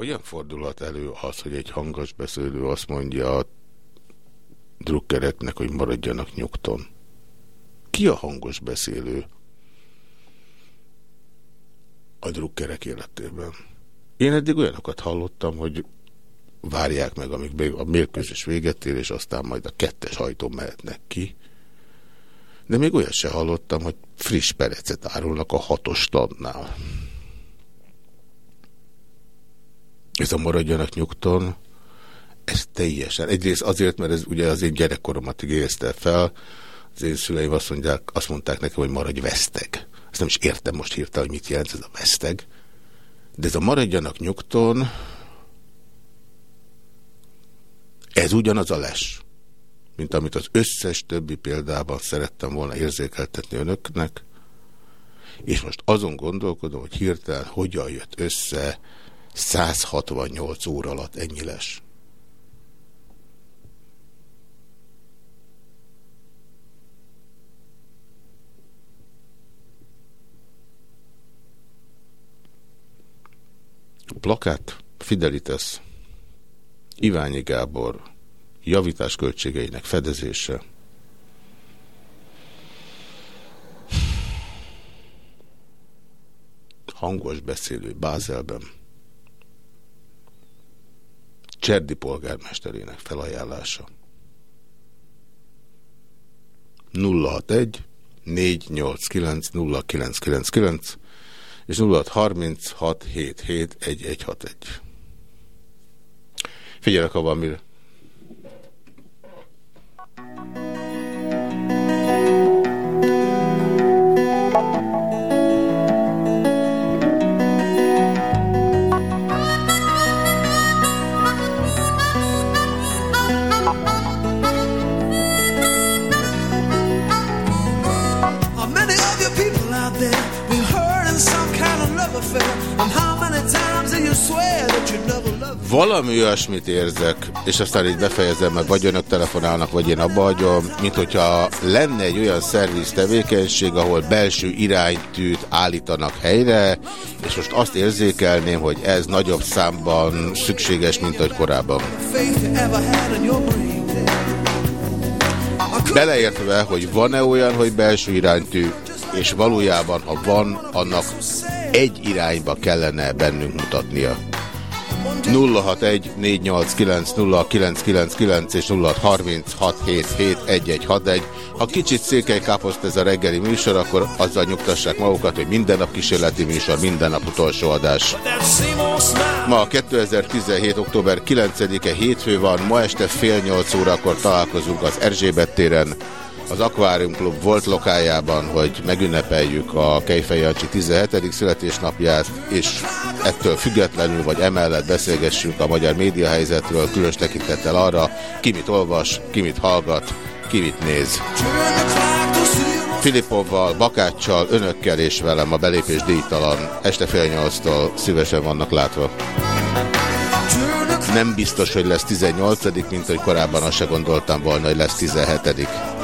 [SPEAKER 2] Hogyan fordulhat elő az, hogy egy hangos beszélő azt mondja a drukkereknek, hogy maradjanak nyugton? Ki a hangos beszélő a drukkerek életében? Én eddig olyanokat hallottam, hogy várják meg, amíg a mérkőzés véget ér, és aztán majd a kettes hajtón mehetnek ki. De még olyat se hallottam, hogy friss perecet árulnak a hatos tannál. Ez a maradjanak nyugton, ez teljesen. Egyrészt azért, mert ez ugye az én gyerekkoromat igézte fel, az én szüleim azt, mondják, azt mondták nekem, hogy maradj veszteg. Ezt nem is értem most hirtelen, hogy mit jelent ez a veszteg. De ez a maradjanak nyugton, ez ugyanaz a les, mint amit az összes többi példában szerettem volna érzékeltetni önöknek, és most azon gondolkodom, hogy hirtelen hogyan jött össze 168 óra alatt ennyi les. Plakát, Fidelitas, Iványi Gábor, javítás költségeinek fedezése. Hangos beszélő Bázelben. Cserdi polgármesterének felajánlása. 061 489 0999 és 0636 77 1161. Figyelek, van mire. Valami olyasmit érzek, és aztán így befejezem, mert vagy önök telefonálnak, vagy én abba hagyom, mint hogyha lenne egy olyan szerviz tevékenység, ahol belső iránytűt állítanak helyre, és most azt érzékelném, hogy ez nagyobb számban szükséges, mint ahogy korábban. Beleértve, hogy van-e olyan, hogy belső iránytű, és valójában, ha van, annak egy irányba kellene bennünk mutatnia. 061 489 0999 és 0636771161. Ha kicsit székely káposzt ez a reggeli műsor, akkor azzal nyugtassák magukat, hogy minden nap kísérleti műsor, minden nap utolsó adás. Ma 2017. október 9-e hétfő van, ma este fél nyolc órakor találkozunk az Erzsébet téren, az Aquarium Club volt lokájában, hogy megünnepeljük a Kejfej Jancsi 17. születésnapját, és ettől függetlenül vagy emellett beszélgessünk a magyar médiahelyzetről, különös tekintettel arra, ki mit olvas, ki mit hallgat, ki mit néz. Filipovval, Bakáccsal, önökkel és velem a belépés díjtalan este fél nyolctól szívesen vannak látva. Nem biztos, hogy lesz 18 mint hogy korábban azt se gondoltam volna, hogy lesz 17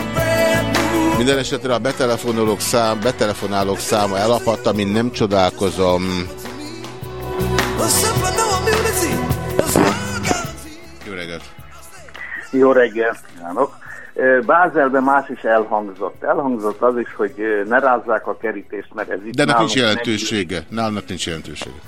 [SPEAKER 2] minden esetre a betelefonálók, szám, betelefonálók száma elapadt, amin nem csodálkozom. Jó reggelt!
[SPEAKER 8] Jó reggelt kívánok! Bázelben más is elhangzott. Elhangzott az is, hogy ne rázzák a kerítést, mert ez itt
[SPEAKER 2] De ennek
[SPEAKER 8] nálunk
[SPEAKER 2] nincs jelentősége. Nálnak nincs jelentősége.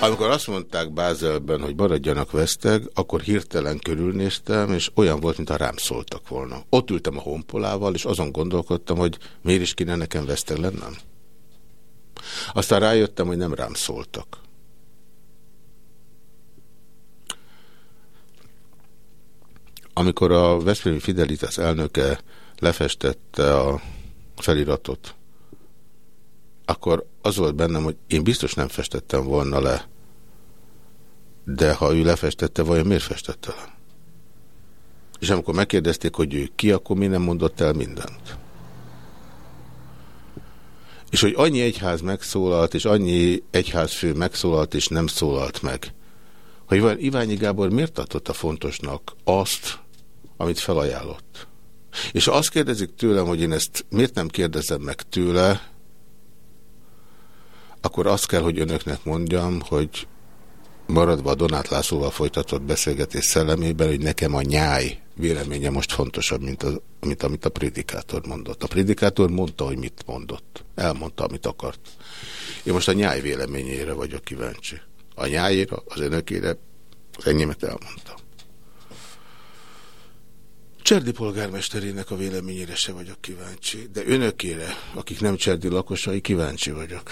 [SPEAKER 2] Amikor azt mondták Bázelben, hogy maradjanak veszteg, akkor hirtelen körülnéztem, és olyan volt, mintha rám szóltak volna. Ott ültem a honpolával, és azon gondolkodtam, hogy miért is kéne nekem veszteg lennem. Aztán rájöttem, hogy nem rám szóltak. Amikor a Veszprémi Fidelitas elnöke lefestette a feliratot, akkor az volt bennem, hogy én biztos nem festettem volna le. De ha ő lefestette, vajon miért festette le? És amikor megkérdezték, hogy ő ki, akkor mi nem mondott el mindent. És hogy annyi egyház megszólalt, és annyi egyházfő megszólalt, és nem szólalt meg. Hogy Iványi Gábor miért tartotta fontosnak azt, amit felajánlott? És azt kérdezik tőlem, hogy én ezt miért nem kérdezem meg tőle, akkor azt kell, hogy önöknek mondjam, hogy maradva a Donát Lászlóval folytatott beszélgetés szellemében, hogy nekem a nyáj véleménye most fontosabb, mint, az, mint amit a prédikátor mondott. A prédikátor mondta, hogy mit mondott. Elmondta, amit akart. Én most a nyáj véleményére vagyok kíváncsi. A nyájére, az önökére, az enyémet elmondtam. Cserdi polgármesterének a véleményére se vagyok kíváncsi, de önökére, akik nem Cserdi lakosai, kíváncsi vagyok.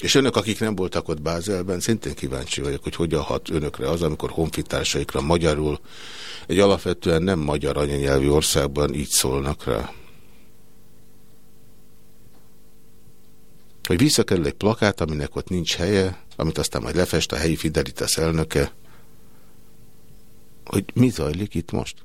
[SPEAKER 2] És önök, akik nem voltak ott Bázelben, szintén kíváncsi vagyok, hogy hogyan hat önökre az, amikor honfitársaikra magyarul egy alapvetően nem magyar anyanyelvű országban így szólnak rá. Hogy visszakerül egy plakát, aminek ott nincs helye, amit aztán majd lefest a helyi Fidelitas elnöke, hogy mi zajlik itt most?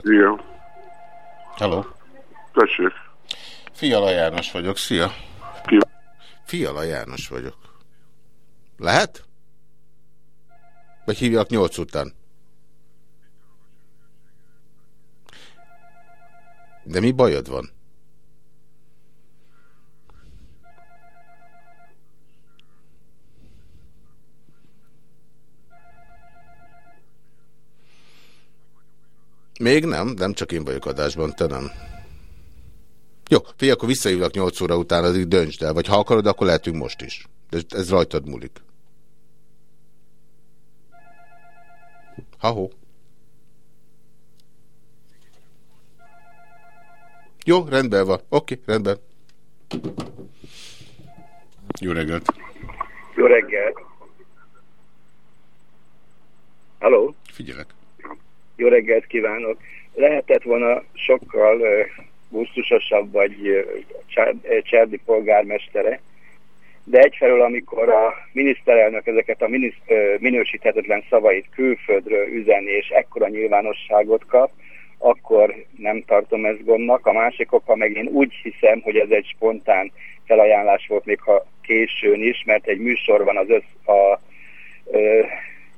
[SPEAKER 2] Figyelek.
[SPEAKER 9] Igen.
[SPEAKER 2] Hello.
[SPEAKER 9] Tessék.
[SPEAKER 2] Fiala János vagyok, szia.
[SPEAKER 9] Ki?
[SPEAKER 2] Fiala János vagyok. Lehet? Vagy hívjak nyolc után? De mi bajod van? Még nem, nem csak én vagyok adásban, te nem. Jó, figyelj, akkor visszahívlak 8 óra után, addig döntsd el, vagy ha akarod, akkor lehetünk most is. De ez rajtad múlik. Ha-ho. Jó, rendben van. Oké, rendben. Jó reggelt.
[SPEAKER 6] Jó reggelt. Halló?
[SPEAKER 2] Figyelek.
[SPEAKER 6] Jó reggelt kívánok. Lehetett volna sokkal gusztusosabb vagy Cserdi polgármestere, de egyfelől, amikor a miniszterelnök ezeket a miniszt, minősíthetetlen szavait külföldről üzeni, és ekkora nyilvánosságot kap, akkor nem tartom ezt gondnak. A másik oka meg én úgy hiszem, hogy ez egy spontán felajánlás volt, még ha későn is, mert egy műsor van az össz, a, a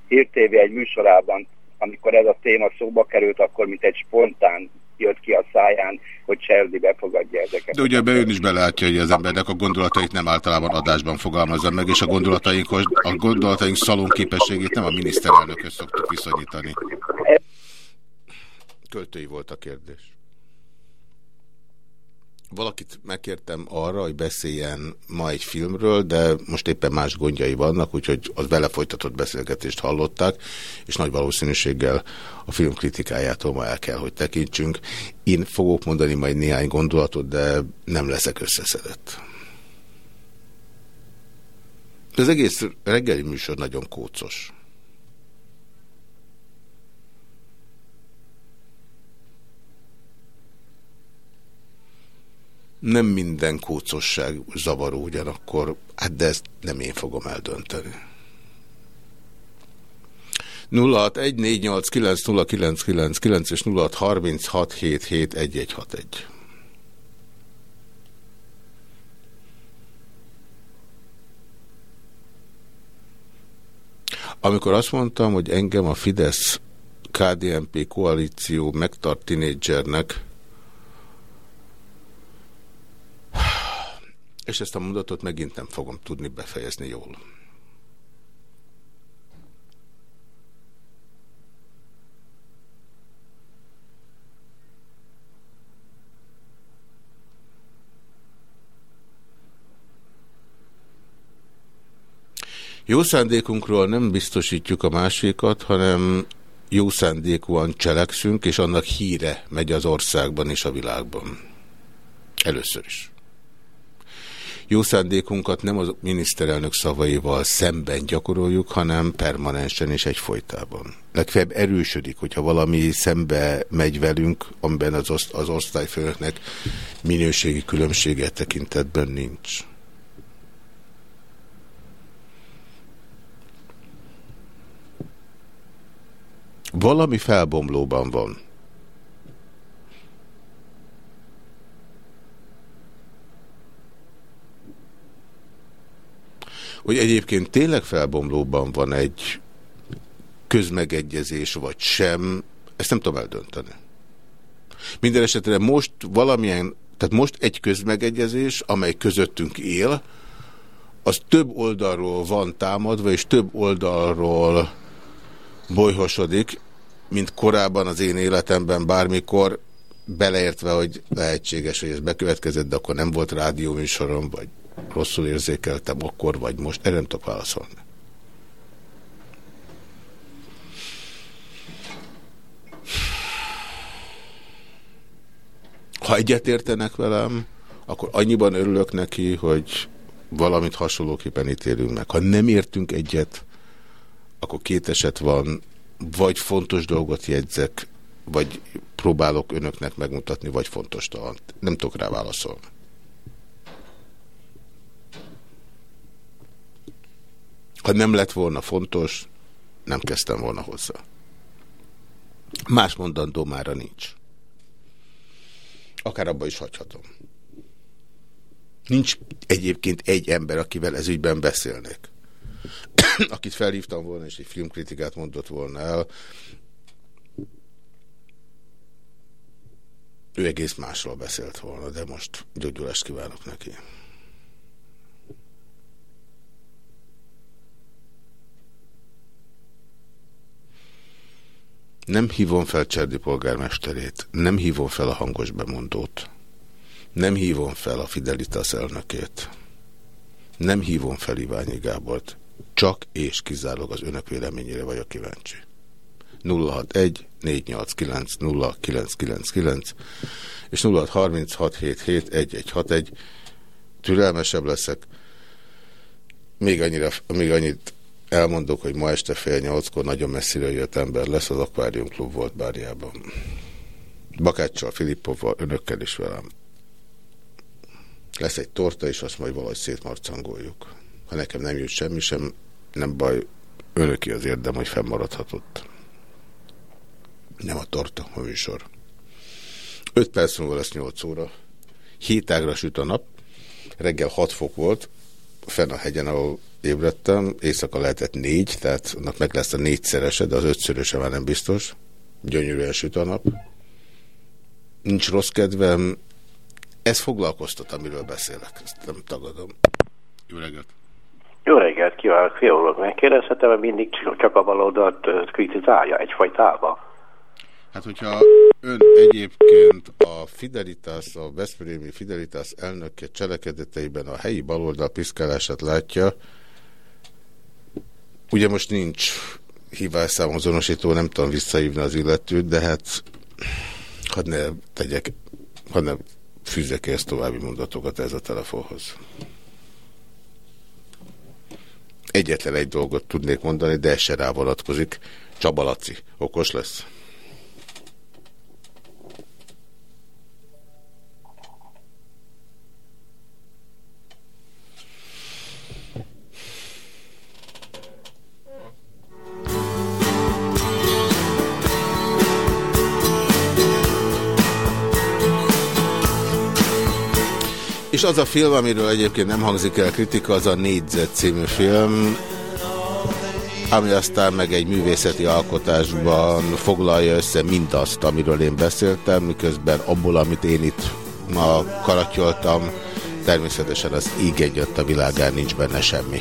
[SPEAKER 6] Hír TV egy műsorában amikor ez a téma szóba került, akkor mint egy spontán jött ki a száján, hogy Cserdi befogadja ezeket.
[SPEAKER 2] De ugye be ön is belátja, hogy az embernek a gondolatait nem általában adásban fogalmazza meg, és a gondolatainkhoz, a gondolataink szalonképességét nem a miniszterelnökhöz szoktuk viszonyítani. Költői volt a kérdés. Valakit megkértem arra, hogy beszéljen ma egy filmről, de most éppen más gondjai vannak, úgyhogy az vele folytatott beszélgetést hallották, és nagy valószínűséggel a film kritikájától ma el kell, hogy tekintsünk. Én fogok mondani majd néhány gondolatot, de nem leszek összeszedett. Az egész reggeli műsor nagyon kócos. Nem minden kócosság zavaró ugyanakkor, hát de ezt nem én fogom eldönteni. 0614890999 és 0636771161. Amikor azt mondtam, hogy engem a Fidesz KDNP koalíció megtart tinédzsernek, És ezt a mondatot megint nem fogom tudni befejezni jól. Jó szándékunkról nem biztosítjuk a másikat, hanem jó szándékúan cselekszünk, és annak híre megy az országban és a világban. Először is jó szándékunkat nem a miniszterelnök szavaival szemben gyakoroljuk, hanem permanensen és egyfolytában. Legfeljebb erősödik, hogyha valami szembe megy velünk, amiben az, oszt az osztályfőnöknek minőségi különbsége tekintetben nincs. Valami felbomlóban van. Hogy egyébként tényleg felbomlóban van egy közmegegyezés, vagy sem, ezt nem tudom eldönteni. Minden esetre most valamilyen, tehát most egy közmegegyezés, amely közöttünk él, az több oldalról van támadva, és több oldalról bolyhosodik, mint korábban az én életemben bármikor, beleértve, hogy lehetséges, hogy ez bekövetkezett, de akkor nem volt rádióműsorom, vagy rosszul érzékeltem akkor vagy most, erre nem tudok válaszolni. Ha egyetértenek velem, akkor annyiban örülök neki, hogy valamit hasonlóképpen ítélünk meg. Ha nem értünk egyet, akkor két eset van, vagy fontos dolgot jegyzek, vagy próbálok önöknek megmutatni, vagy fontos talant. Nem tudok rá válaszolni. Ha nem lett volna fontos, nem kezdtem volna hozzá. Más mondandó mára nincs. Akár abba is hagyhatom. Nincs egyébként egy ember, akivel ez ügyben beszélnék. Akit felhívtam volna, és egy filmkritikát mondott volna el, ő egész másról beszélt volna, de most gyógyulást kívánok neki. Nem hívom fel Cserdi polgármesterét, nem hívom fel a hangos bemondót, nem hívom fel a Fidelitas elnökét, nem hívom fel Iványi Gábort, csak és kizárólag az önök véleményére vagyok kíváncsi. 061 489 0999 és 0636771161 türelmesebb leszek. Még, annyira, még annyit elmondok, hogy ma este fél nyolckor nagyon messziről jött ember lesz az Aquarium Klub volt bárjában. Bakáccsal, Filippovval, önökkel is velem. Lesz egy torta, és azt majd valahogy szétmarcangoljuk. Ha nekem nem jut semmi sem, nem baj, önöki az érdem, hogy fennmaradhatott. Nem a torta, a műsor. 5 perc múlva lesz 8 óra. Hétágra süt a nap. Reggel 6 fok volt. Fenn a hegyen, ahol ébredtem. Éjszaka lehetett 4, tehát annak meg lesz a négyszerese, de az ötszöröse már nem biztos. Gyönyörűen süt a nap. Nincs rossz kedvem. Ez foglalkoztat, amiről beszélek. Ezt nem tagadom. Jó reggelt!
[SPEAKER 9] Jó reggelt kívánok, fiúrok! Megkérdezhetem, hogy mindig csak a baloldalt kritizálja egyfajtában?
[SPEAKER 2] Hát, hogyha ön egyébként a Fidelitas, a Veszprémi Fidelitas elnöke cselekedeteiben a helyi baloldal piszkálását látja, ugye most nincs hívásszámozonosító, nem tudom visszahívni az illetőt, de hát hadd ne tegyek, hadd ne fűzek ezt további mondatokat ez a telefonhoz. Egyetlen egy dolgot tudnék mondani, de ez se rá vonatkozik. Csaba Laci, okos lesz. És az a film, amiről egyébként nem hangzik el kritika, az a Négyzet című film, ami aztán meg egy művészeti alkotásban foglalja össze mindazt, amiről én beszéltem, miközben abból, amit én itt ma karatyoltam, természetesen az íg a világán nincs benne semmi.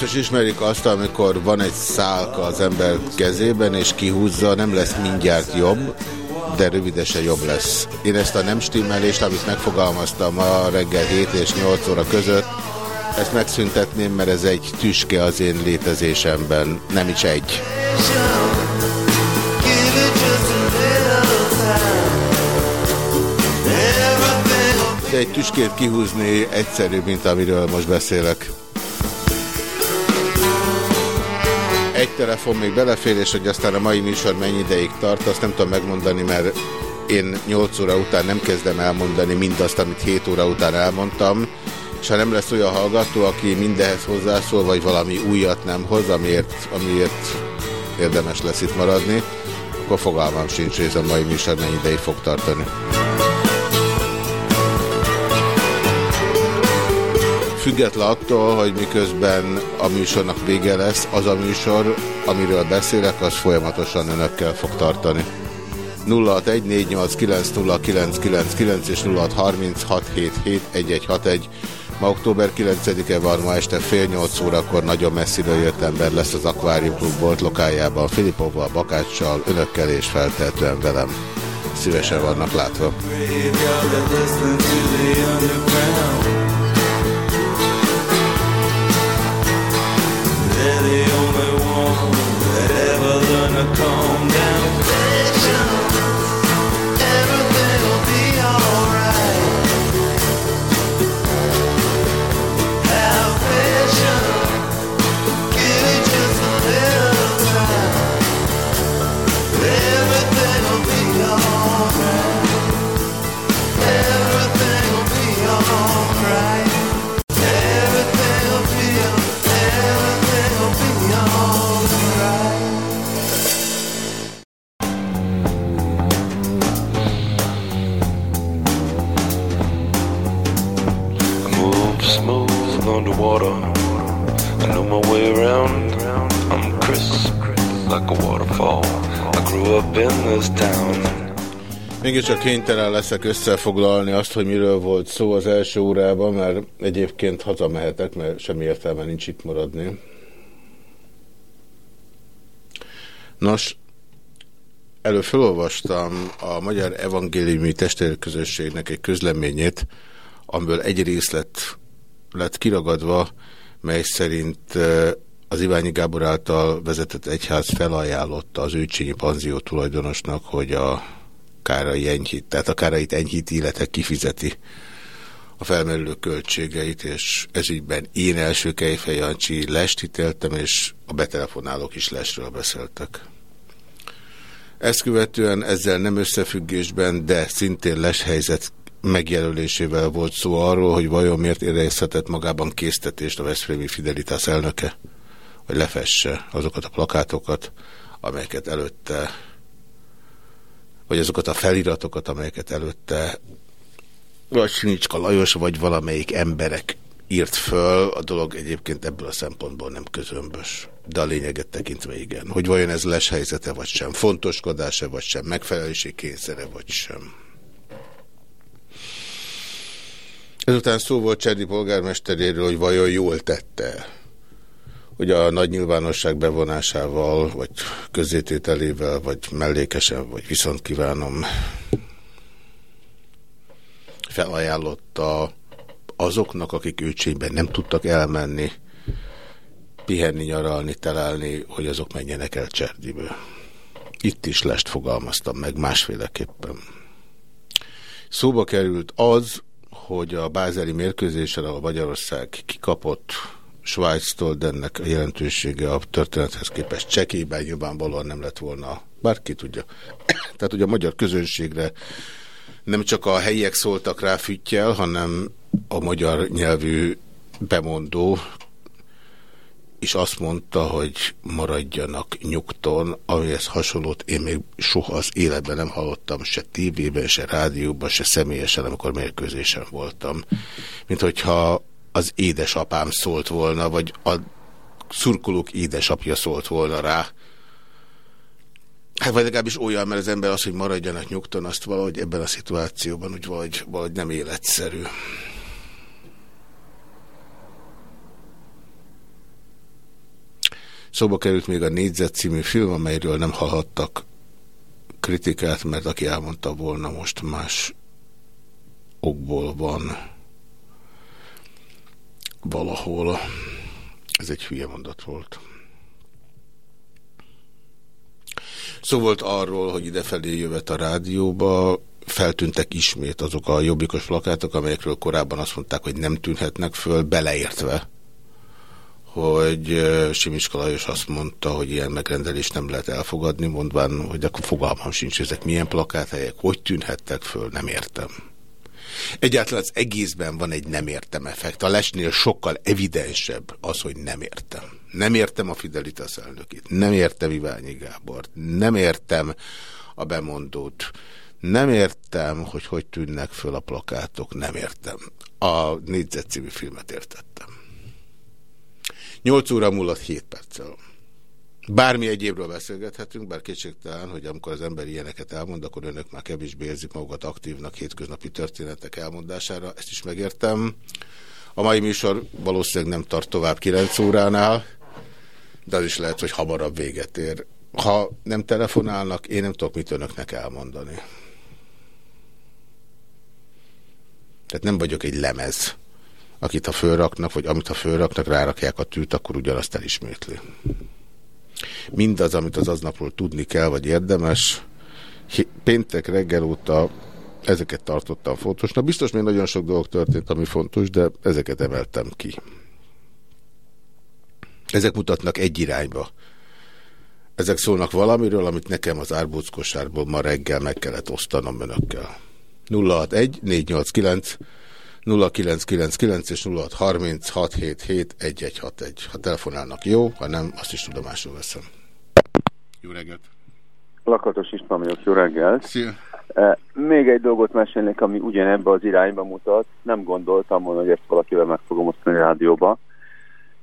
[SPEAKER 2] Biztos ismerik azt, amikor van egy szálka az ember kezében, és kihúzza, nem lesz mindjárt jobb, de rövidesen jobb lesz. Én ezt a nem stimmelést, amit megfogalmaztam ma reggel 7 és 8 óra között, ezt megszüntetném, mert ez egy tüske az én létezésemben, nem is egy. De egy tüskét kihúzni egyszerűbb, mint amiről most beszélek. Telefon még belefér, és hogy aztán a mai műsor mennyi ideig tart, azt nem tudom megmondani, mert én 8 óra után nem kezdem elmondani mindazt, amit 7 óra után elmondtam, és ha nem lesz olyan hallgató, aki mindenhez hozzászól, vagy valami újat nem hoz, amiért, amiért érdemes lesz itt maradni, akkor fogalmam sincs, hogy ez a mai műsor mennyi ideig fog tartani. Független attól, hogy miközben a műsornak vége lesz, az a műsor, amiről beszélek, az folyamatosan önökkel fog tartani. 0614890999 és 0636771161. Ma október 9-e van, ma este fél nyolc órakor nagyon messziről jött ember lesz az Aquarium Club bolt lokájában, Filipovval, Bakáccsal, önökkel és feltehetően velem. Szívesen vannak látva. Mégiscsak kénytelen leszek összefoglalni azt, hogy miről volt szó az első órában, mert egyébként hazamehetek, mert semmi értelme nincs itt maradni. Nos, előbb felolvastam a Magyar Evangéliumi Testvérközösségnek egy közleményét, amiből egy részlet lett kiragadva, mely szerint az Iványi Gábor által vezetett egyház felajánlotta az őcsényi panzió tulajdonosnak, hogy a kárai enyhít, tehát a kárait enyhíti, illetve kifizeti a felmerülő költségeit, és ezügyben én első Kejfej Jancsi lest ítéltem, és a betelefonálók is lesről beszéltek. Ezt követően ezzel nem összefüggésben, de szintén leshelyzet megjelölésével volt szó arról, hogy vajon miért érezhetett magában késztetést a Veszprémi Fidelitas elnöke, hogy lefesse azokat a plakátokat, amelyeket előtte, vagy azokat a feliratokat, amelyeket előtte vagy Sinicska Lajos, vagy valamelyik emberek írt föl, a dolog egyébként ebből a szempontból nem közömbös. De a lényeget tekintve igen. Hogy vajon ez les helyzete, vagy sem, fontoskodása, vagy sem, megfelelési kényszere, vagy sem. Ezután szó volt Cserdi polgármesteréről, hogy vajon jól tette hogy a nagy nyilvánosság bevonásával, vagy közzétételével, vagy mellékesen, vagy viszont kívánom felajánlotta azoknak, akik őcsényben nem tudtak elmenni, pihenni, nyaralni, telelni, hogy azok menjenek el Cserdiből. Itt is lest fogalmaztam meg másféleképpen. Szóba került az, hogy a bázeli mérkőzésen, ahol Magyarország kikapott Svájctól, de ennek a jelentősége a történethez képest csekében nyilvánvalóan nem lett volna. Bárki tudja. Tehát, hogy a magyar közönségre nem csak a helyiek szóltak rá füttyel, hanem a magyar nyelvű bemondó és azt mondta, hogy maradjanak nyugton, amihez hasonlót én még soha az életben nem hallottam, se tévében, se rádióban, se személyesen, amikor mérkőzésen voltam. Mint hogyha az édesapám szólt volna, vagy a szurkolók édesapja szólt volna rá. Hát vagy legalábbis olyan, mert az ember az, hogy maradjanak nyugton, azt valahogy ebben a szituációban úgy valahogy, valahogy nem életszerű. Szóba került még a Négyzet című film, amelyről nem hallhattak kritikát, mert aki elmondta volna, most más okból van valahol. Ez egy hülye mondat volt. Szó volt arról, hogy idefelé jövet a rádióba, feltűntek ismét azok a jobbikos plakátok, amelyekről korábban azt mondták, hogy nem tűnhetnek föl, beleértve, hogy Simiska Lajos azt mondta, hogy ilyen megrendelést nem lehet elfogadni, mondván, hogy akkor fogalmam sincs, ezek milyen plakáthelyek, hogy tűnhettek föl, nem értem. Egyáltalán az egészben van egy nem értem effekt. A lesnél sokkal evidensebb az, hogy nem értem. Nem értem a Fidelitas elnökét, nem értem Iványi Gábort, nem értem a bemondót, Nem értem, hogy hogy tűnnek föl a plakátok, nem értem. A négyzet című filmet értettem. 8 óra múlott 7 perccel. Bármi egyébről beszélgethetünk, bár kétségtelen, hogy amikor az ember ilyeneket elmond, akkor önök már kevésbé érzik magukat aktívnak hétköznapi történetek elmondására. Ezt is megértem. A mai műsor valószínűleg nem tart tovább 9 óránál, de az is lehet, hogy hamarabb véget ér. Ha nem telefonálnak, én nem tudok mit önöknek elmondani. Tehát nem vagyok egy lemez, akit ha fölraknak, vagy amit ha fölraknak, rárakják a tűt, akkor ugyanazt elismétli. Mindaz, amit az aznapról tudni kell, vagy érdemes, péntek reggel óta ezeket tartottam fontosnak. Biztos még nagyon sok dolog történt, ami fontos, de ezeket emeltem ki. Ezek mutatnak egy irányba. Ezek szólnak valamiről, amit nekem az árbóckosárból ma reggel meg kellett osztanom önökkel. 061 489 0999 és 0636771161. Ha telefonálnak, jó, ha nem, azt is tudomásul veszem. Jó reggelt!
[SPEAKER 10] Lakatos István vagyok, jó reggelt!
[SPEAKER 2] Szia!
[SPEAKER 10] E, még egy dolgot mesélnék, ami ugyanebbe az irányba mutat. Nem gondoltam volna, hogy ezt valakivel meg fogom osztani a rádióba.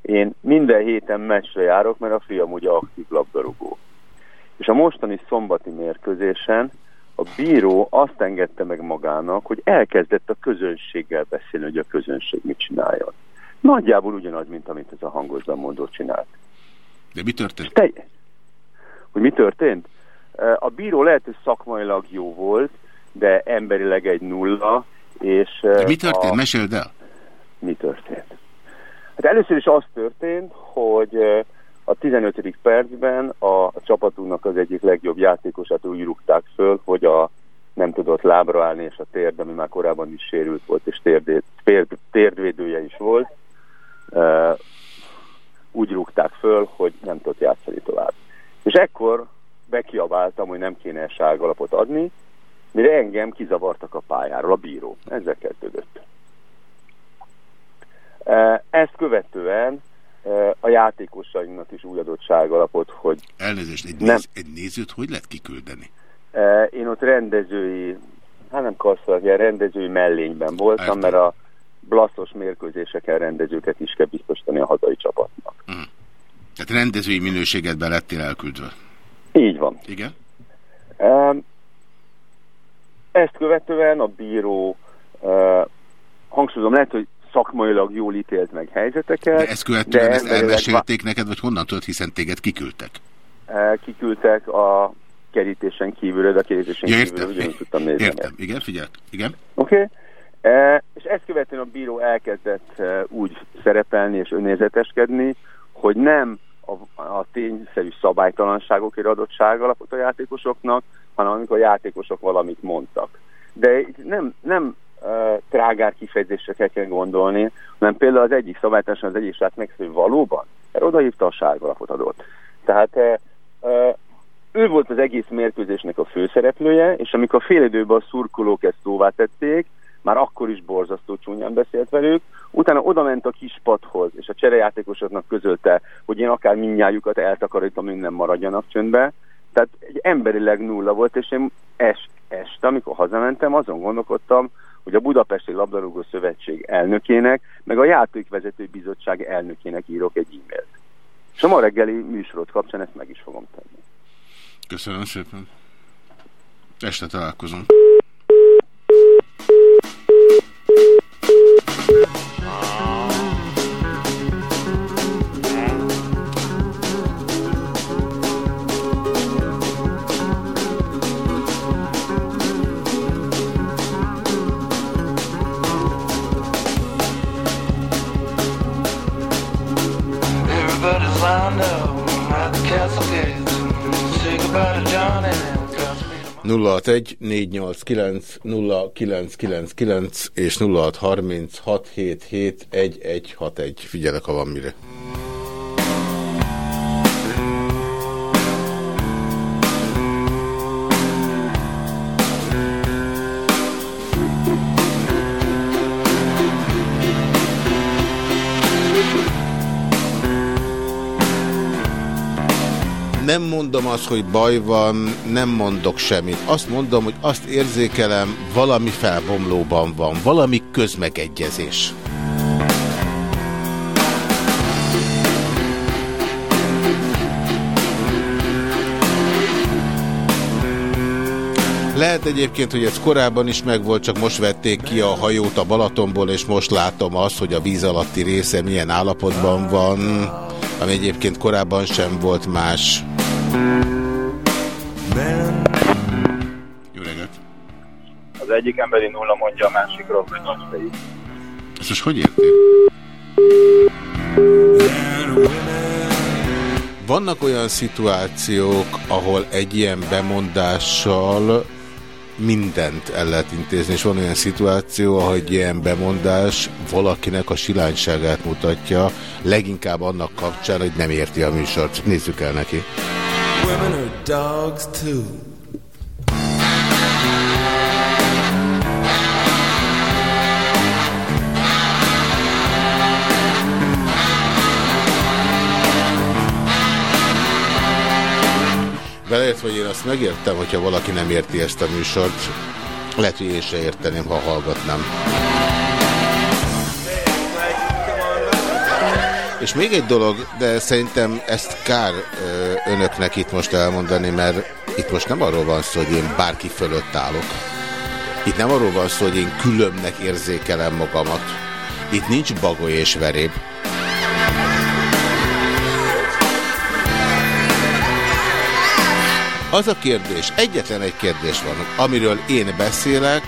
[SPEAKER 10] Én minden héten meccsre járok, mert a fiam ugye aktív labdarúgó. És a mostani szombati mérkőzésen a bíró azt engedte meg magának, hogy elkezdett a közönséggel beszélni, hogy a közönség mit csináljon. Nagyjából ugyanaz, mint amit ez a hangozban mondó csinált.
[SPEAKER 2] De mi történt?
[SPEAKER 10] Te, hogy mi történt? A bíró lehet, hogy szakmailag jó volt, de emberileg egy nulla, és...
[SPEAKER 2] De mi történt? A... Meséld el!
[SPEAKER 10] Mi történt? Hát először is az történt, hogy a 15. percben a, csapatunknak az egyik legjobb játékosát úgy rúgták föl, hogy a nem tudott lábra állni, és a térd, ami már korábban is sérült volt, és térdé, térd, térdvédője is volt, uh, úgy rúgták föl, hogy nem tudott játszani tovább. És ekkor bekiabáltam, hogy nem kéne sárgalapot adni, mire engem kizavartak a pályáról, a bíró. Ezzel kezdődött. Ezt követően a játékosainknak is úgy adott sárgalapot, hogy...
[SPEAKER 2] Elnézést, egy, nem... néz, egy nézőt hogy lehet kiküldeni?
[SPEAKER 10] Én ott rendezői, hát nem karszal, ilyen rendezői mellényben voltam, Értem. mert a blaszos mérkőzéseken rendezőket is kell biztosítani a hazai csapatnak. Mm.
[SPEAKER 2] Tehát rendezői minőségedben lettél elküldve?
[SPEAKER 10] Így van.
[SPEAKER 2] Igen?
[SPEAKER 10] Ezt követően a bíró, hangsúlyozom, lehet, hogy szakmailag jól ítélt meg helyzeteket.
[SPEAKER 2] De ezt követően de ezt elmesélték neked, vagy honnan tudod, hiszen téged kiküldtek?
[SPEAKER 10] E, kiküldtek a kerítésen kívülre, de a kerítésen
[SPEAKER 2] ja,
[SPEAKER 10] kívülre ugyanúgy tudtam nézni.
[SPEAKER 2] Értem, igen, figyelj, igen.
[SPEAKER 10] Oké. Okay. E, és ezt követően a bíró elkezdett e, úgy szerepelni és önnézeteskedni, hogy nem a, a tényszerű szabálytalanságokért adott alapot a játékosoknak, hanem amikor a játékosok valamit mondtak. De nem, nem trágár kifejezésre kell gondolni, hanem például az egyik szabálytársán az egyik srác megszól, valóban, mert odahívta a sárgalapot adott. Tehát ő volt az egész mérkőzésnek a főszereplője, és amikor fél időben a szurkolók ezt szóvá tették, már akkor is borzasztó csúnyán beszélt velük, utána oda ment a kispadhoz, és a cserejátékosoknak közölte, hogy én akár mindnyájukat eltakarítom, minden maradjanak csöndbe. Tehát egy emberileg nulla volt, és én est, este, amikor hazamentem, azon gondolkodtam, hogy a Budapesti Labdarúgó Szövetség elnökének, meg a Játékvezető Bizottság elnökének írok egy e-mailt. És a ma reggeli műsorot kapcsán ezt meg is fogom tenni.
[SPEAKER 2] Köszönöm szépen. Este találkozunk. 061 489 0999 és 0630 677 1161. Figyelek, ha van mire. Nem mondom azt, hogy baj van, nem mondok semmit. Azt mondom, hogy azt érzékelem, valami felbomlóban van, valami közmegegyezés. Lehet egyébként, hogy ez korábban is megvolt, csak most vették ki a hajót a Balatonból, és most látom azt, hogy a víz alatti része milyen állapotban van, ami egyébként korábban sem volt más. Jó reggelt!
[SPEAKER 11] Az egyik emberi nulla mondja a másikról, hogy nagy fejű.
[SPEAKER 2] Ezt most hogy érti? Vannak olyan szituációk, ahol egy ilyen bemondással mindent el lehet intézni, és van olyan szituáció, ahol egy ilyen bemondás valakinek a silányságát mutatja, leginkább annak kapcsán, hogy nem érti a műsort. Nézzük el neki.
[SPEAKER 12] Women are dogs too.
[SPEAKER 2] Beleértve, hogy én azt megértem, hogyha valaki nem érti ezt a műsort, lehet, hogy én se érteném, ha hallgatnám. És még egy dolog, de szerintem ezt kár ö, önöknek itt most elmondani, mert itt most nem arról van szó, hogy én bárki fölött állok. Itt nem arról van szó, hogy én különbnek érzékelem magamat. Itt nincs bagoly és veréb. Az a kérdés, egyetlen egy kérdés van, amiről én beszélek,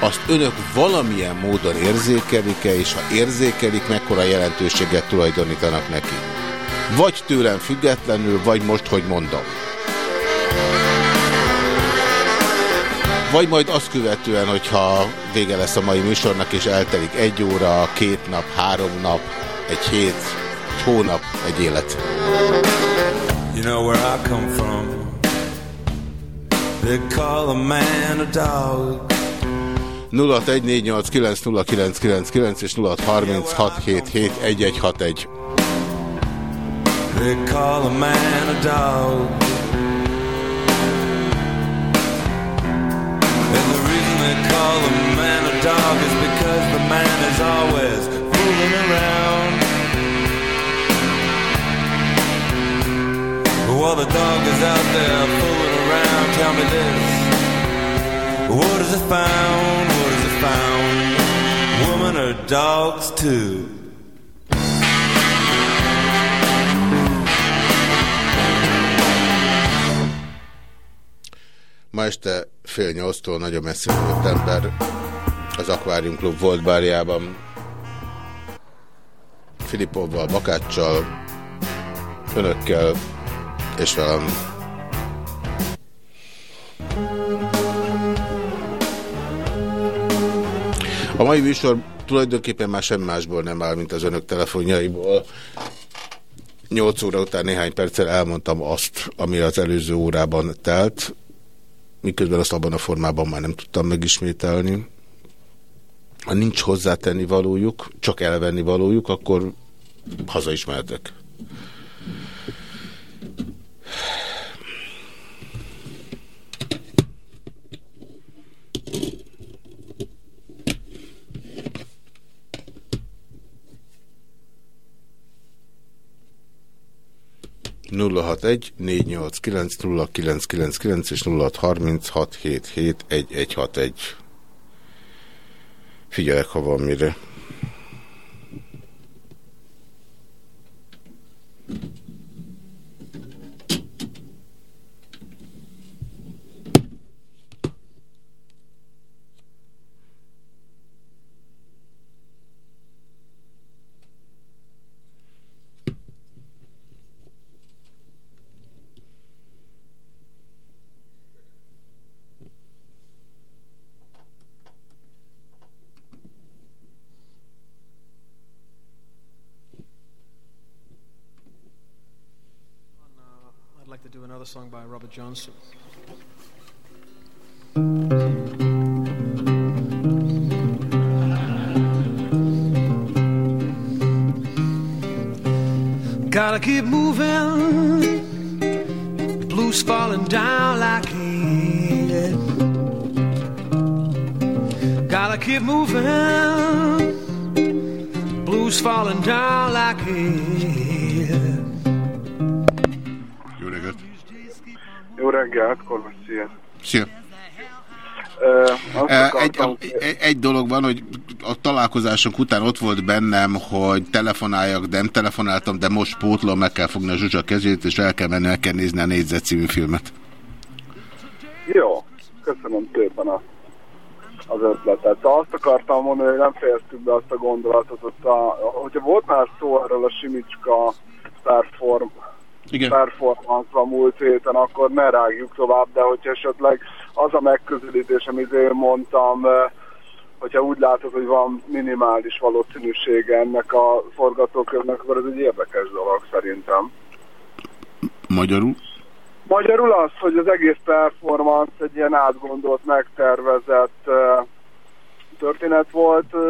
[SPEAKER 2] azt önök valamilyen módon érzékelik-e, és ha érzékelik, mekkora jelentőséget tulajdonítanak neki. Vagy tőlem függetlenül, vagy most, hogy mondom. Vagy majd azt követően, hogyha vége lesz a mai műsornak, és eltelik egy óra, két nap, három nap, egy hét, egy hónap, egy élet.
[SPEAKER 12] You know where I come from. They call a man a dog.
[SPEAKER 2] 0614890999 és 0636771161.
[SPEAKER 12] They call a man a dog. And the reason they call a man a dog is because the man is always fooling around. While the dog is out there fooling around, tell me this. What has it found? Found? Women are dogs too.
[SPEAKER 2] Ma este fél nyolctól nagyon messzire jött ember az Aquarium Club volt bárjában. Filipovval, Bakáccsal, önökkel és velem. A mai műsor tulajdonképpen már sem másból nem áll, mint az önök telefonjaiból. 8 óra után néhány perccel elmondtam azt, ami az előző órában telt, miközben azt abban a formában már nem tudtam megismételni. Ha nincs hozzátenni valójuk, csak elvenni valójuk, akkor haza is mehetek. 061 489 0999 és 0636771161. Figyelek, ha van mire.
[SPEAKER 13] Thank you. Song by Robert Johnson. Gotta keep moving,
[SPEAKER 1] Blues falling down like hail. Gotta keep moving. Blues falling down like hail.
[SPEAKER 2] Jó reggelt,
[SPEAKER 14] Korvas, szia!
[SPEAKER 2] Szia!
[SPEAKER 14] Akartam-
[SPEAKER 2] Egy, egy, egy dolog van, hogy a találkozásunk után ott volt bennem, hogy telefonáljak, de nem telefonáltam, de most pótlom, meg kell fogni a Zsuzsa kezét, és el kell menni, el kell nézni a négyzet című filmet.
[SPEAKER 14] Jó, köszönöm szépen a, az ötletet. Azt akartam mondani, hogy nem fejeztük be azt a gondolatot, ott a, hogyha volt már szó erről a Simicska Starform,
[SPEAKER 2] Igen.
[SPEAKER 14] performance múlt héten, akkor ne rágjuk tovább, de hogyha esetleg az a megközelítés, amit én mondtam, eh, hogyha úgy látod, hogy van minimális valószínűsége ennek a forgatókönyvnek, akkor ez egy érdekes dolog szerintem.
[SPEAKER 2] Magyarul?
[SPEAKER 14] Magyarul az, hogy az egész performance egy ilyen átgondolt, megtervezett uh, történet volt, uh,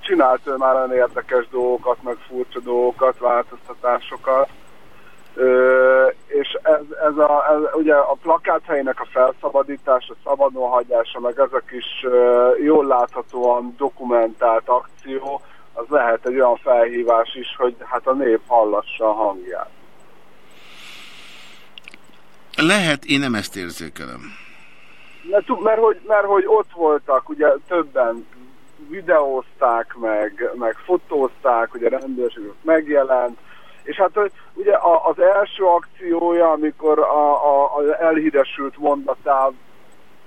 [SPEAKER 14] csinált ő már olyan érdekes dolgokat, meg furcsa dolgokat, változtatásokat. Uh, és ez, ez, a, ez ugye a plakáthelynek a felszabadítása, szabadon hagyása, meg ez a kis uh, jól láthatóan dokumentált akció, az lehet egy olyan felhívás is, hogy hát a nép hallassa a hangját.
[SPEAKER 2] Lehet, én nem ezt érzékelem.
[SPEAKER 14] Mert, mert, hogy, mert hogy ott voltak, ugye többen videózták, meg, meg fotózták, ugye rendőrség megjelent, és hát ugye az első akciója, amikor a, a, a elhíresült mondatát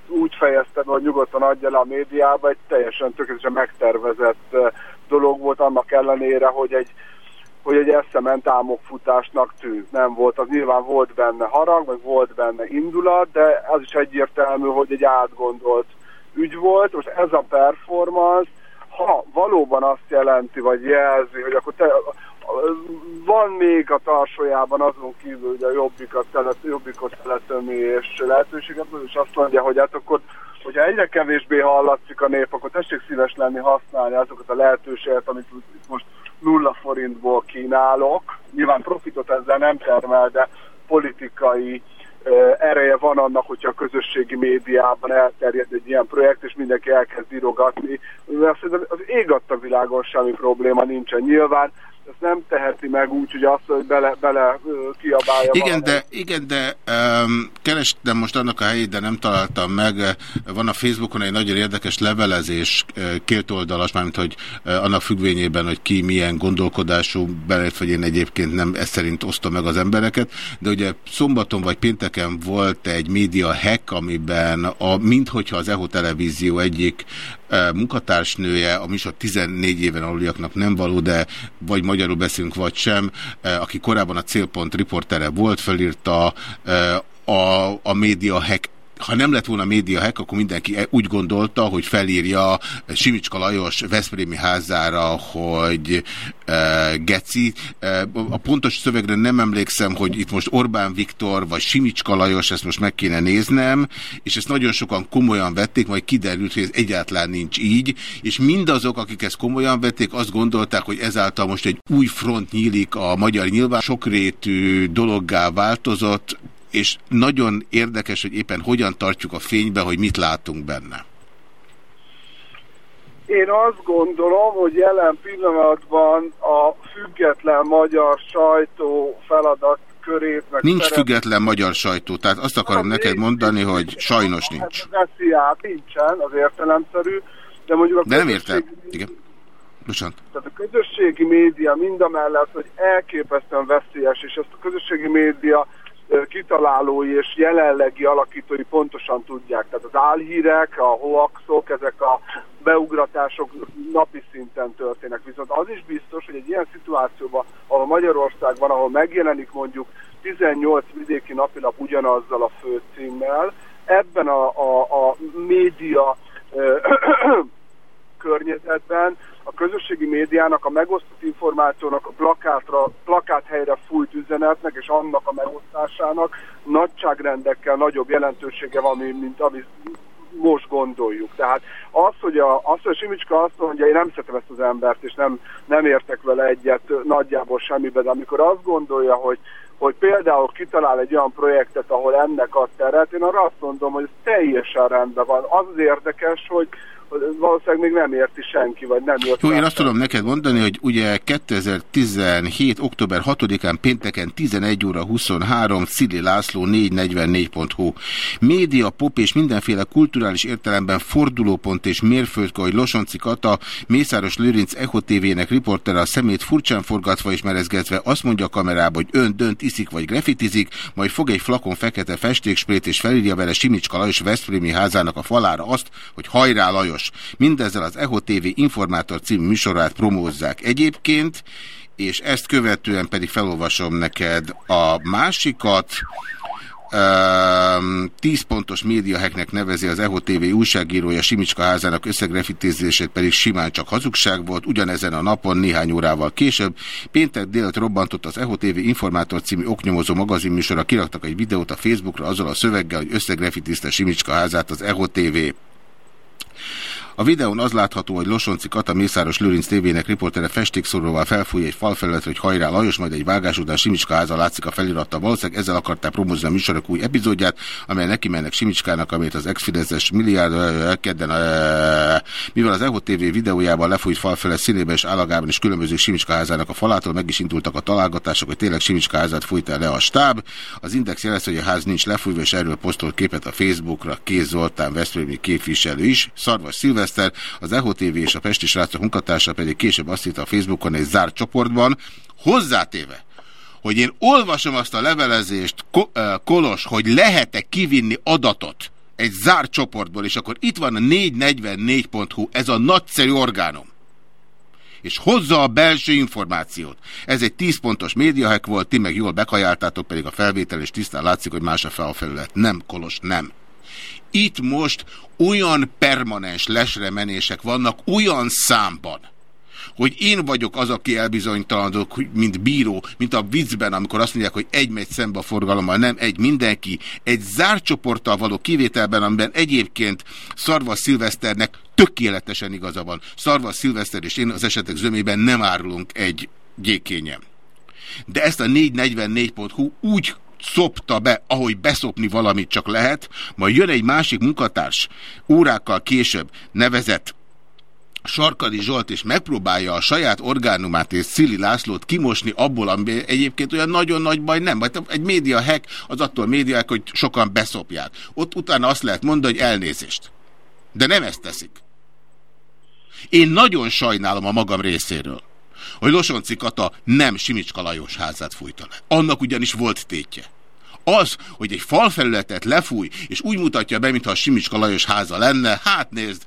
[SPEAKER 14] úgy fejezte, hogy nyugodtan adja le a médiába, egy teljesen tökéletesen megtervezett dolog volt annak ellenére, hogy egy hogy egy eszement támogfutásnak tűnt. Nem volt, az nyilván volt benne harag, meg volt benne indulat, de az is egyértelmű, hogy egy átgondolt ügy volt. Most ez a performance, ha valóban azt jelenti, vagy jelzi, hogy akkor te, van még a tarsójában azon kívül, hogy a jobbikat, telet, jobbikot teletömi és lehetőséget, és azt mondja, hogy hát akkor hogyha egyre kevésbé hallatszik a nép, akkor tessék szíves lenni használni azokat a lehetőségeket, amit most nulla forintból kínálok. Nyilván profitot ezzel nem termel, de politikai ereje van annak, hogyha a közösségi médiában elterjed egy ilyen projekt, és mindenki elkezd írogatni. Mert az ég adta világon semmi probléma nincsen. Nyilván ezt nem teheti meg úgy, hogy azt, hogy bele, bele kiabálja
[SPEAKER 2] Igen, de, igen, de um, kerestem most annak a helyét, de nem találtam meg. Van a Facebookon egy nagyon érdekes levelezés, eh, kétoldalas, mármint hogy annak függvényében, hogy ki milyen gondolkodású, belett, vagy én egyébként nem ezt szerint osztom meg az embereket, de ugye szombaton vagy pénteken volt egy média hack, amiben a, minthogyha az EHO televízió egyik munkatársnője, a műsor 14 éven aluliaknak nem való, de vagy magyarul beszélünk, vagy sem, aki korábban a célpont riportere volt, felírta a, a média hack ha nem lett volna média hack, akkor mindenki e- úgy gondolta, hogy felírja Simicska Lajos Veszprémi házára, hogy e, Geci. E, a pontos szövegre nem emlékszem, hogy itt most Orbán Viktor vagy Simicska Lajos, ezt most meg kéne néznem, és ezt nagyon sokan komolyan vették, majd kiderült, hogy ez egyáltalán nincs így, és mindazok, akik ezt komolyan vették, azt gondolták, hogy ezáltal most egy új front nyílik a magyar nyilván, sokrétű dologgá változott, és nagyon érdekes, hogy éppen hogyan tartjuk a fénybe, hogy mit látunk benne.
[SPEAKER 14] Én azt gondolom, hogy jelen pillanatban a független magyar sajtó feladat körét meg
[SPEAKER 2] Nincs
[SPEAKER 14] szerep-
[SPEAKER 2] független magyar sajtó, tehát azt akarom neked mondani, hogy sajnos nincs.
[SPEAKER 14] veszi át, nincsen, az értelemszerű, de mondjuk a
[SPEAKER 2] De nem értem. Igen. Bocsánat.
[SPEAKER 14] Tehát a közösségi média mind a mellett, hogy elképesztően veszélyes, és ezt a közösségi média kitalálói és jelenlegi alakítói pontosan tudják. Tehát az álhírek, a hoaxok, ezek a beugratások napi szinten történnek. Viszont az is biztos, hogy egy ilyen szituációban, ahol Magyarország van, ahol megjelenik mondjuk 18 vidéki napilap ugyanazzal a főcímmel, ebben a, a, a média környezetben a közösségi médiának, a megosztott információnak, a plakátra, plakáthelyre fújt üzenetnek és annak a megosztásának nagyságrendekkel nagyobb jelentősége van, mint ami most gondoljuk. Tehát az, hogy a, az, hogy a Simicska azt mondja, én nem szeretem ezt az embert, és nem, nem értek vele egyet nagyjából semmiben, de amikor azt gondolja, hogy hogy például kitalál egy olyan projektet, ahol ennek a teret, én arra azt mondom, hogy ez teljesen rendben van. Az az érdekes, hogy, valószínűleg még nem érti senki, vagy nem érti.
[SPEAKER 2] Jó, én azt tudom neked mondani, hogy ugye 2017. október 6-án pénteken 11 óra 23 Szili László 444.hu. Média, pop és mindenféle kulturális értelemben fordulópont és mérföldkő, hogy Losonci Kata, Mészáros Lőrinc Echo TV-nek riportere a szemét furcsán forgatva és merezgetve azt mondja a kamerába, hogy ön dönt, iszik vagy grafitizik, majd fog egy flakon fekete festéksprét és felírja vele Simicska Lajos Veszprémi házának a falára azt, hogy hajrá Lajos. Lajos. Mindezzel az EHO TV Informátor című műsorát promózzák egyébként, és ezt követően pedig felolvasom neked a másikat. Um, 10 pontos médiaheknek nevezi az EHO TV újságírója Simicska házának összegrefitizését pedig simán csak hazugság volt. Ugyanezen a napon néhány órával később péntek délt robbantott az EHO TV Informátor című oknyomozó magazinműsorra kiraktak egy videót a Facebookra azzal a szöveggel, hogy összegrefitizte Simicska házát az EHO TV. A videón az látható, hogy Losonci Kata Mészáros Lőrinc tévének riportere festékszoróval felfújja egy falfelületre, hogy hajrá Lajos, majd egy vágás után Simicska háza látszik a feliratta. Valószínűleg ezzel akarták promózni a műsorok új epizódját, amely neki mennek Simicskának, amit az ex milliárd kedden, mivel az EHO TV videójában lefújt falfelett színében és állagában is különböző Simicska házának a falától meg is indultak a találgatások, hogy tényleg Simicska házát fújta le a stáb. Az Index jelez, hogy a ház nincs lefújva, és erről posztolt képet a Facebookra Kéz Zoltán Veszprémi képviselő is. Szarvas Szilveszter Szilveszter, az EHO TV és a Pesti Srácok munkatársa pedig később azt írta a Facebookon egy zárt csoportban, hozzátéve, hogy én olvasom azt a levelezést, Kolos, hogy lehet-e kivinni adatot egy zárt csoportból, és akkor itt van a 444.hu, ez a nagyszerű orgánum és hozza a belső információt. Ez egy 10 pontos médiahek volt, ti meg jól bekajáltátok, pedig a felvétel és tisztán látszik, hogy más a felfelület. Nem, Kolos, nem. Itt most olyan permanens lesremenések vannak olyan számban, hogy én vagyok az, aki elbizonytalanodok, mint bíró, mint a viccben, amikor azt mondják, hogy egy megy szembe a forgalommal, nem egy mindenki. Egy zárt csoporttal való kivételben, amiben egyébként Szarva Szilveszternek tökéletesen igaza van. Szarva Szilveszter és én az esetek zömében nem árulunk egy gyékényem. De ezt a 444.hu úgy szopta be, ahogy beszopni valamit csak lehet, majd jön egy másik munkatárs órákkal később nevezett Sarkadi Zsolt és megpróbálja a saját orgánumát és Szili Lászlót kimosni abból, ami egyébként olyan nagyon nagy baj nem. Vagy egy média hack az attól média hack, hogy sokan beszopják. Ott utána azt lehet mondani, hogy elnézést. De nem ezt teszik. Én nagyon sajnálom a magam részéről, hogy Losonci Kata nem Simicska Lajos házát fújta le. Annak ugyanis volt tétje. Az, hogy egy falfelületet lefúj, és úgy mutatja be, mintha a Simicska Lajos háza lenne, hát nézd.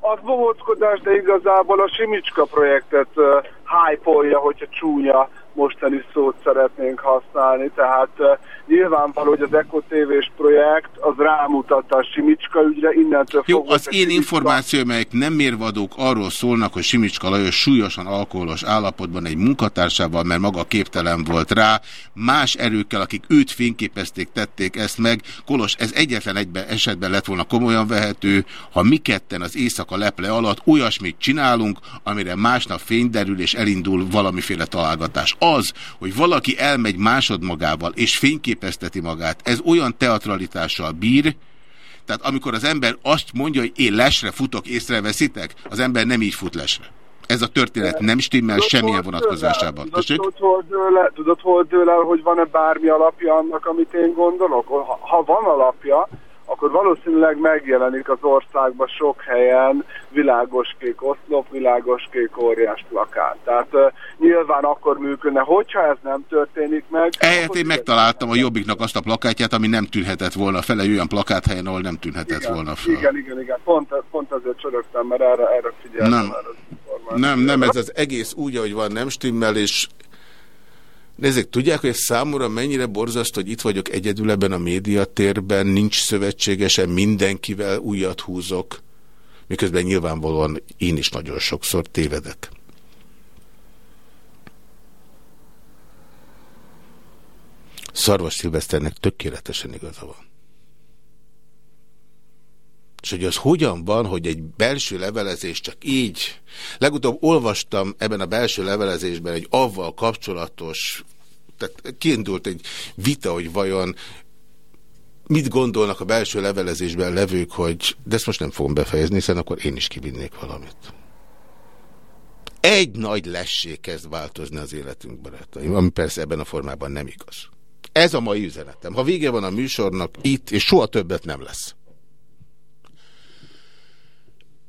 [SPEAKER 14] Az bohóckodás, de igazából a Simicska projektet uh, hype-olja, hogyha csúnya mostani szót szeretnénk használni, tehát uh, nyilvánvaló, hogy az Eko TV-s projekt az rámutatta a Simicska ügyre, innentől
[SPEAKER 2] Jó, az én Simicska... információ, melyek nem mérvadók arról szólnak, hogy Simicska Lajos súlyosan alkoholos állapotban egy munkatársával, mert maga képtelen volt rá, más erőkkel, akik őt fényképezték, tették ezt meg. Kolos, ez egyetlen egyben esetben lett volna komolyan vehető, ha mi ketten az éjszaka leple alatt olyasmit csinálunk, amire másnap fény derül és elindul valamiféle találgatás. Az, hogy valaki elmegy másodmagával és fénykép fényképezteti magát. Ez olyan teatralitással bír, tehát amikor az ember azt mondja, hogy én lesre futok, észreveszitek, az ember nem így fut lesre. Ez a történet nem stimmel tudod, semmilyen vonatkozásában.
[SPEAKER 14] Tudod, hol dől el, tudod, hol dől el, hogy van-e bármi alapja annak, amit én gondolok? Ha, ha van alapja, akkor valószínűleg megjelenik az országban sok helyen világoskék oszlop, világoskék óriás plakát. Tehát uh, nyilván akkor működne, hogyha ez nem történik meg...
[SPEAKER 2] Ehelyett én megtaláltam a Jobbiknak azt a plakátját, ami nem tűnhetett volna fel egy olyan plakáthelyen, ahol nem tűnhetett
[SPEAKER 14] igen,
[SPEAKER 2] volna fel.
[SPEAKER 14] Igen, igen, igen. Pont, pont azért csörögtem, mert erre, erre figyeltem.
[SPEAKER 2] Nem. Erre nem, nem, ez az egész úgy, ahogy van, nem stimmel, és Nézzék, tudják, hogy számomra mennyire borzasztó, hogy itt vagyok egyedül ebben a médiatérben, nincs szövetségesen, mindenkivel újat húzok, miközben nyilvánvalóan én is nagyon sokszor tévedek. Szarvas Szilveszternek tökéletesen igaza van. És hogy az hogyan van, hogy egy belső levelezés csak így. Legutóbb olvastam ebben a belső levelezésben egy avval kapcsolatos, tehát kiindult egy vita, hogy vajon mit gondolnak a belső levelezésben levők, hogy de ezt most nem fogom befejezni, hiszen akkor én is kivinnék valamit. Egy nagy lessé kezd változni az életünk, barátaim, ami persze ebben a formában nem igaz. Ez a mai üzenetem. Ha vége van a műsornak itt, és soha többet nem lesz.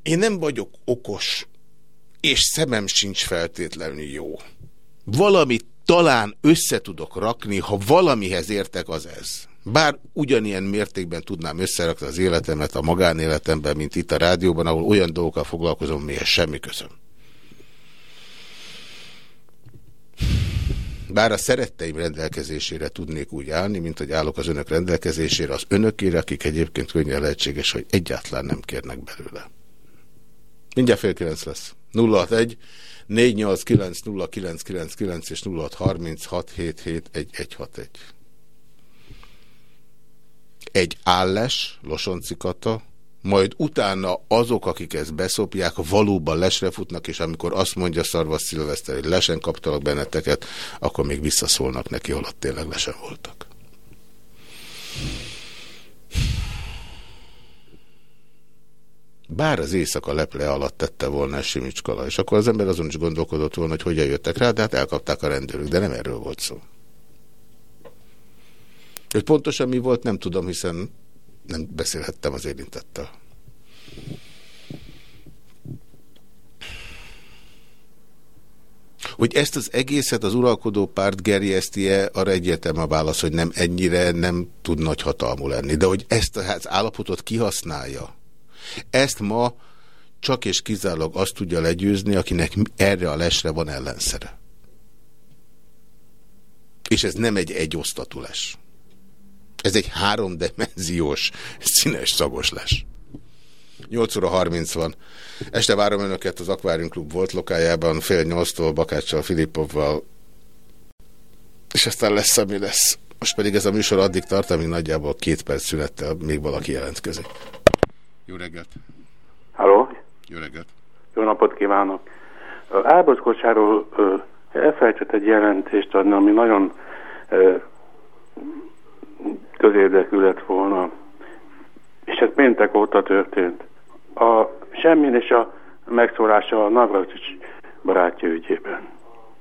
[SPEAKER 2] Én nem vagyok okos, és szemem sincs feltétlenül jó. Valamit talán össze tudok rakni, ha valamihez értek, az ez. Bár ugyanilyen mértékben tudnám összerakni az életemet a magánéletemben, mint itt a rádióban, ahol olyan dolgokkal foglalkozom, mihez semmi közöm. Bár a szeretteim rendelkezésére tudnék úgy állni, mint hogy állok az önök rendelkezésére, az önökére, akik egyébként könnyen lehetséges, hogy egyáltalán nem kérnek belőle. Mindjárt fél kilenc lesz. 061 489 0999 és 0636 771161. Egy álles, losoncikata, majd utána azok, akik ezt beszopják, valóban lesre futnak, és amikor azt mondja Szarvas Szilveszter, hogy lesen kaptalak benneteket, akkor még visszaszólnak neki, holott tényleg lesen voltak. Bár az éjszaka leple alatt tette volna Simicskala, és akkor az ember azon is gondolkodott volna, hogy hogyan jöttek rá, de hát elkapták a rendőrök, de nem erről volt szó. Hogy pontosan mi volt, nem tudom, hiszen nem beszélhettem az érintettel. Hogy ezt az egészet az uralkodó párt gerjeszti-e, arra egyértelmű a válasz, hogy nem ennyire nem tud nagy hatalmú lenni. De hogy ezt az állapotot kihasználja, ezt ma csak és kizárólag azt tudja legyőzni, akinek erre a lesre van ellenszere. És ez nem egy egyosztatú les. Ez egy háromdimenziós, színes, szagos les. 8 óra 30 van. Este várom önöket az Aquarium Klub volt lokájában, fél nyolctól Bakáccsal, Filipovval, és aztán lesz, ami lesz. Most pedig ez a műsor addig tart, amíg nagyjából két perc szünettel még valaki jelentkezik. Jó reggelt!
[SPEAKER 15] Halló?
[SPEAKER 2] Jó reggelt!
[SPEAKER 15] Jó napot kívánok! Árbos Kocsáról elfelejtett egy jelentést adni, ami nagyon közérdekű lett volna. És ez péntek óta történt. A semmin és a megszólása a Navracsics barátja ügyében.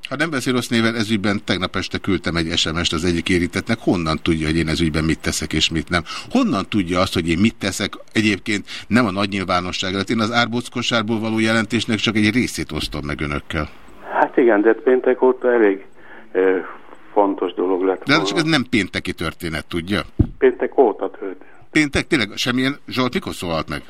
[SPEAKER 2] Ha nem beszél rossz néven, ezügyben tegnap este küldtem egy SMS-t az egyik érintetnek. Honnan tudja, hogy én ezügyben mit teszek és mit nem? Honnan tudja azt, hogy én mit teszek egyébként nem a nagy nyilvánosság előtt? Én az árbockosárból való jelentésnek csak egy részét osztom meg önökkel.
[SPEAKER 15] Hát igen, de péntek óta elég eh, fontos dolog lett
[SPEAKER 2] De csak ez nem pénteki történet, tudja?
[SPEAKER 15] Péntek óta történt.
[SPEAKER 2] Péntek? Tényleg? Semmilyen Zsolt mikor szólalt meg?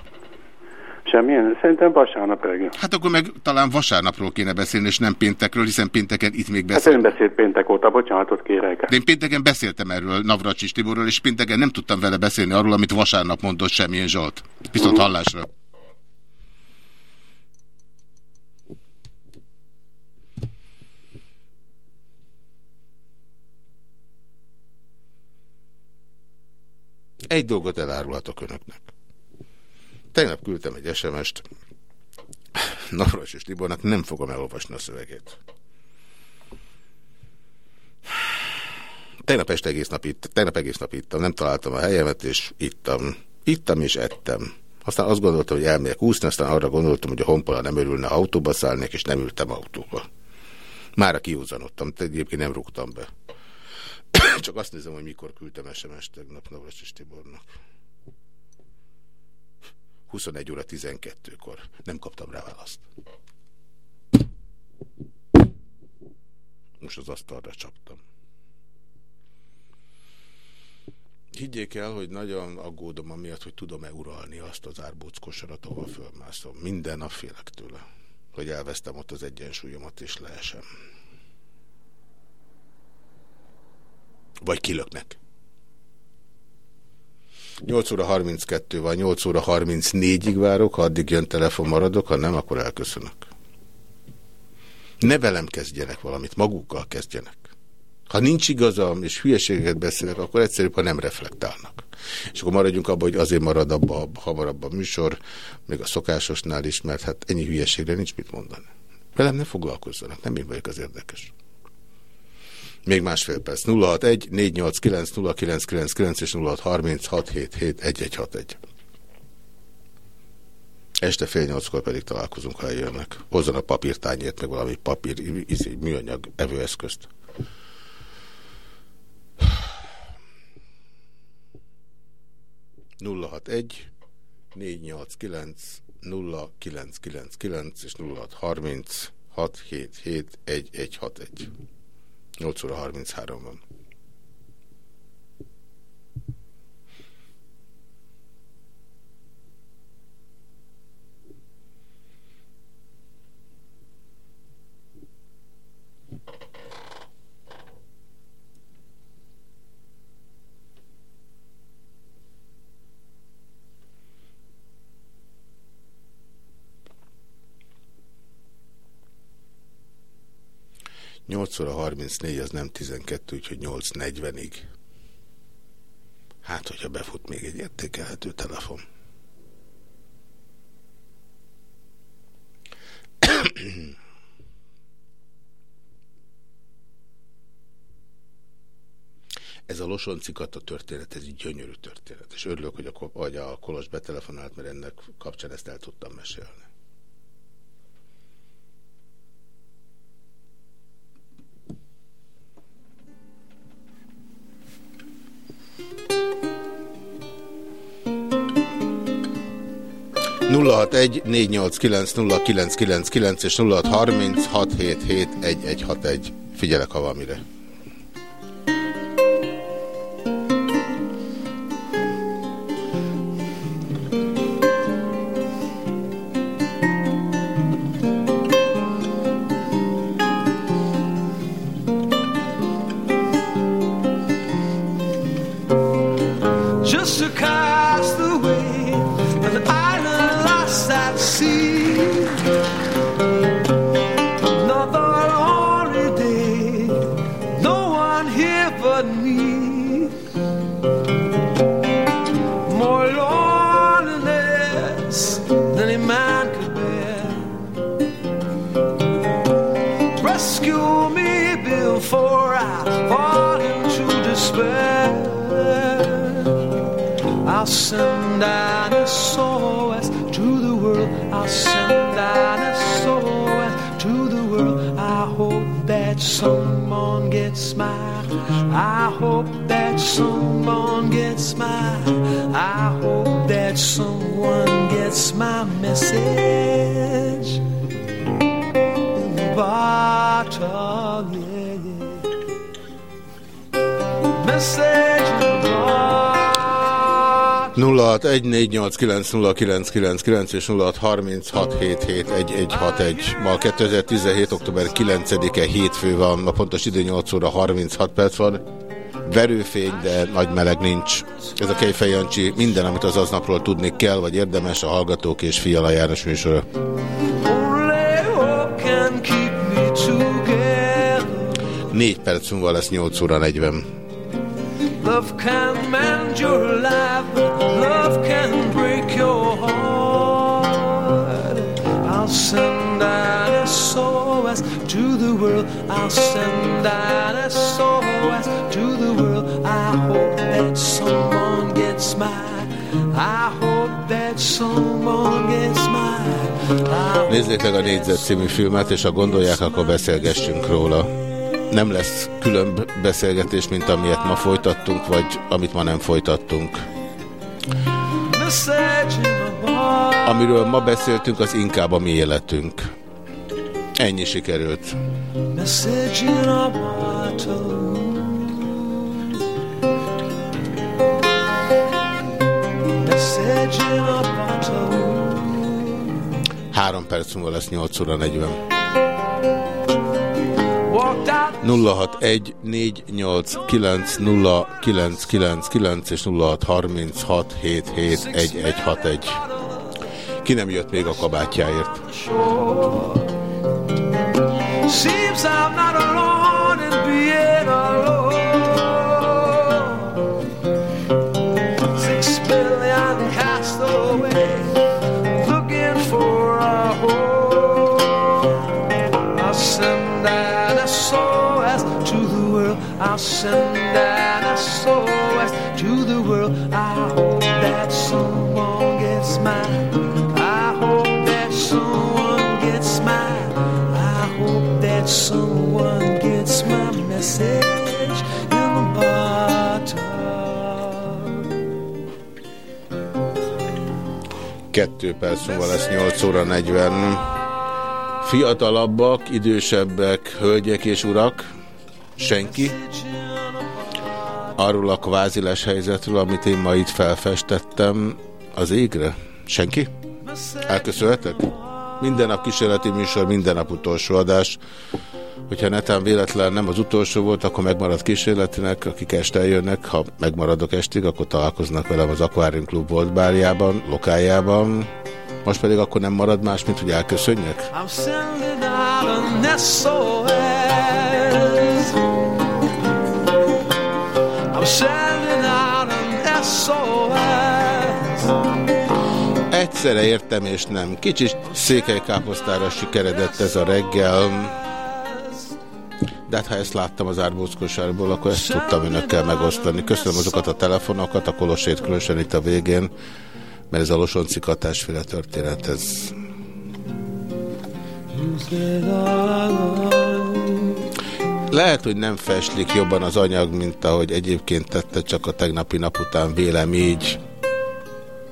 [SPEAKER 15] Semmilyen? Szerintem vasárnap reggel.
[SPEAKER 2] Hát akkor meg talán vasárnapról kéne beszélni, és nem péntekről, hiszen pénteken itt még
[SPEAKER 15] beszélt. Hát ön beszélt péntek óta, bocsánatot kérek.
[SPEAKER 2] De én pénteken beszéltem erről Navracsis Tiborról, és pénteken nem tudtam vele beszélni arról, amit vasárnap mondott semmilyen Zsolt. Viszont uh -huh. hallásra. Egy dolgot elárulhatok önöknek. Tegnap küldtem egy SMS-t Navras és Tibornak, nem fogom elolvasni a szövegét. Tegnap este egész nap itt, tegnap egész nap ittam, nem találtam a helyemet, és ittam. Ittam és ettem. Aztán azt gondoltam, hogy elmegyek úszni, aztán arra gondoltam, hogy a honpola nem örülne, autóba szállnék, és nem ültem autóba. Mára kiúzanodtam, egyébként nem rúgtam be. Csak azt nézem, hogy mikor küldtem SMS-t tegnap Navras Tibornak. 21 óra 12-kor. Nem kaptam rá választ. Most az asztalra csaptam. Higgyék el, hogy nagyon aggódom amiatt, hogy tudom-e uralni azt az árbóckosarat, ahol fölmászom. Minden nap félek tőle, hogy elvesztem ott az egyensúlyomat, és leesem. Vagy kilöknek. 8 óra 32 van, 8 óra 34-ig várok, ha addig jön telefon maradok, ha nem, akkor elköszönök. Ne velem kezdjenek valamit, magukkal kezdjenek. Ha nincs igazam, és hülyeségeket beszélek, akkor egyszerűbb, ha nem reflektálnak. És akkor maradjunk abban, hogy azért marad abba hamarabb a műsor, még a szokásosnál is, mert hát ennyi hülyeségre nincs mit mondani. Velem ne foglalkozzanak, nem én vagyok az érdekes. Még másfél perc. 061 489 0999 és 0636771161. Este fél nyolckor pedig találkozunk, ha eljönnek. Hozzon a papírtányért, meg valami papír, izé, műanyag evőeszközt. nulla hat egy négy nyolc kilenc nulla kilenc kilenc kilenc és nulla hat harminc hat hét hét egy egy hat egy 8 óra 33 van. 8 óra 34, az nem 12, úgyhogy 8.40-ig. Hát, hogyha befut még egy értékelhető telefon. Ez a Losoncikata történet, ez egy gyönyörű történet, és örülök, hogy a, hogy a Kolos betelefonált, mert ennek kapcsán ezt el tudtam mesélni. 061 489 és 0636771161. Figyelek, ha valamire. És 0636771161. Ma 2017. október 9-e hétfő van, a pontos idő 8 óra 36 perc van. Verőfény, de nagy meleg nincs. Ez a Kejfej Jancsi, minden, amit az aznapról tudni kell, vagy érdemes a Hallgatók és Fiala János műsora. Négy perc múlva lesz 8 óra 40. Love can mend your life, love can break your heart. I'll send an SOS to the world. I'll send an SOS to the world. I hope that someone gets mine. I hope that someone gets mine. Nézzék meg a Négyzet című filmet, és ha gondolják, akkor beszélgessünk róla nem lesz külön beszélgetés, mint amilyet ma folytattunk, vagy amit ma nem folytattunk. Amiről ma beszéltünk, az inkább a mi életünk. Ennyi sikerült. Három perc múlva lesz 8 óra 40. 061 489 és 0636771161. Ki nem jött még a kabátjáért? Seems I'm not alone in being alone.
[SPEAKER 1] World. I'll send an SOS to the world. I hope that someone gets mine. I hope that someone gets mine. I hope that someone gets my message in the bottle.
[SPEAKER 2] Kettő perc múlva lesz 8 óra 40. Fiatalabbak, idősebbek, hölgyek és urak, senki. Arról a kváziles helyzetről, amit én ma itt felfestettem az égre. Senki? Elköszönhetek? Minden nap kísérleti műsor, minden nap utolsó adás. Hogyha netán véletlen nem az utolsó volt, akkor megmarad kísérletinek, akik este eljönnek. Ha megmaradok estig, akkor találkoznak velem az Aquarium Club volt bárjában, lokájában. Most pedig akkor nem marad más, mint hogy elköszönjek?
[SPEAKER 1] I'm sending out an SOS.
[SPEAKER 2] Egyszerre értem és nem. Kicsit székelykáposztára sikeredett ez a reggel. De hát ha ezt láttam az árbózkosárból, akkor ezt tudtam önökkel megosztani. Köszönöm azokat a telefonokat, a kolosét különösen itt a végén, mert ez a Losonci katásféle történet, ez Lehet, hogy nem festlik jobban az anyag, mint ahogy egyébként tette, csak a tegnapi nap után vélem így.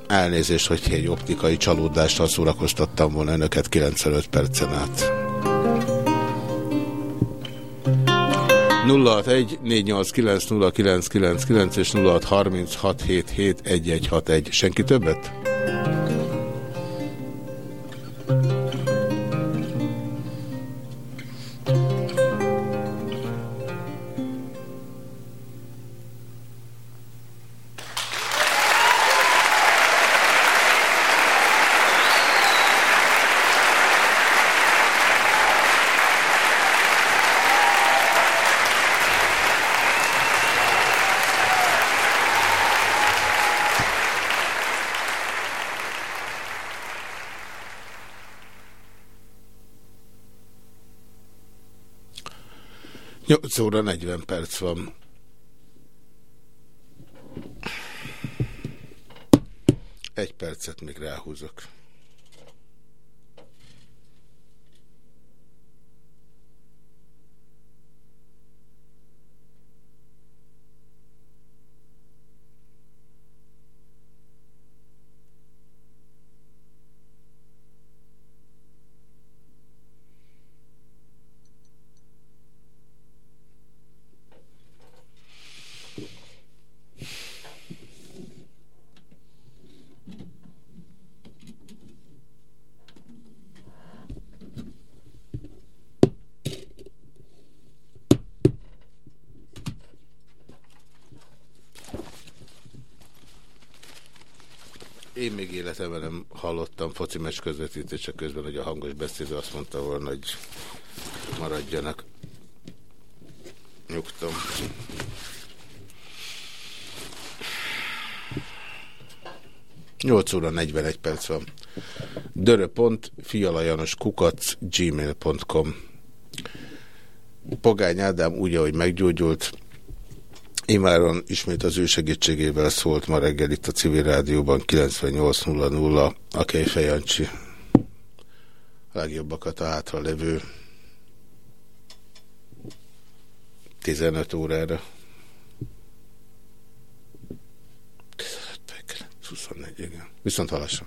[SPEAKER 2] Elnézést, hogy egy optikai csalódással szórakoztattam volna önöket 95 percen át. 061 489 és 0636771161. Senki többet? Nyolc óra 40 perc van. Egy percet még ráhúzok. Én még életemben nem hallottam foci meccs közvetítése közben, hogy a hangos beszédő azt mondta volna, hogy maradjanak. Nyugtom. Nyolc óra 41 perc van. Dörö.fialajanos kukac gmail.com Pogány Ádám úgy, ahogy meggyógyult, Imáron ismét az ő segítségével szólt ma reggel itt a civil rádióban 98.00 a Kejfej Jancsi. A legjobbakat a hátra levő 15 órára. 24, igen. Viszont halassan.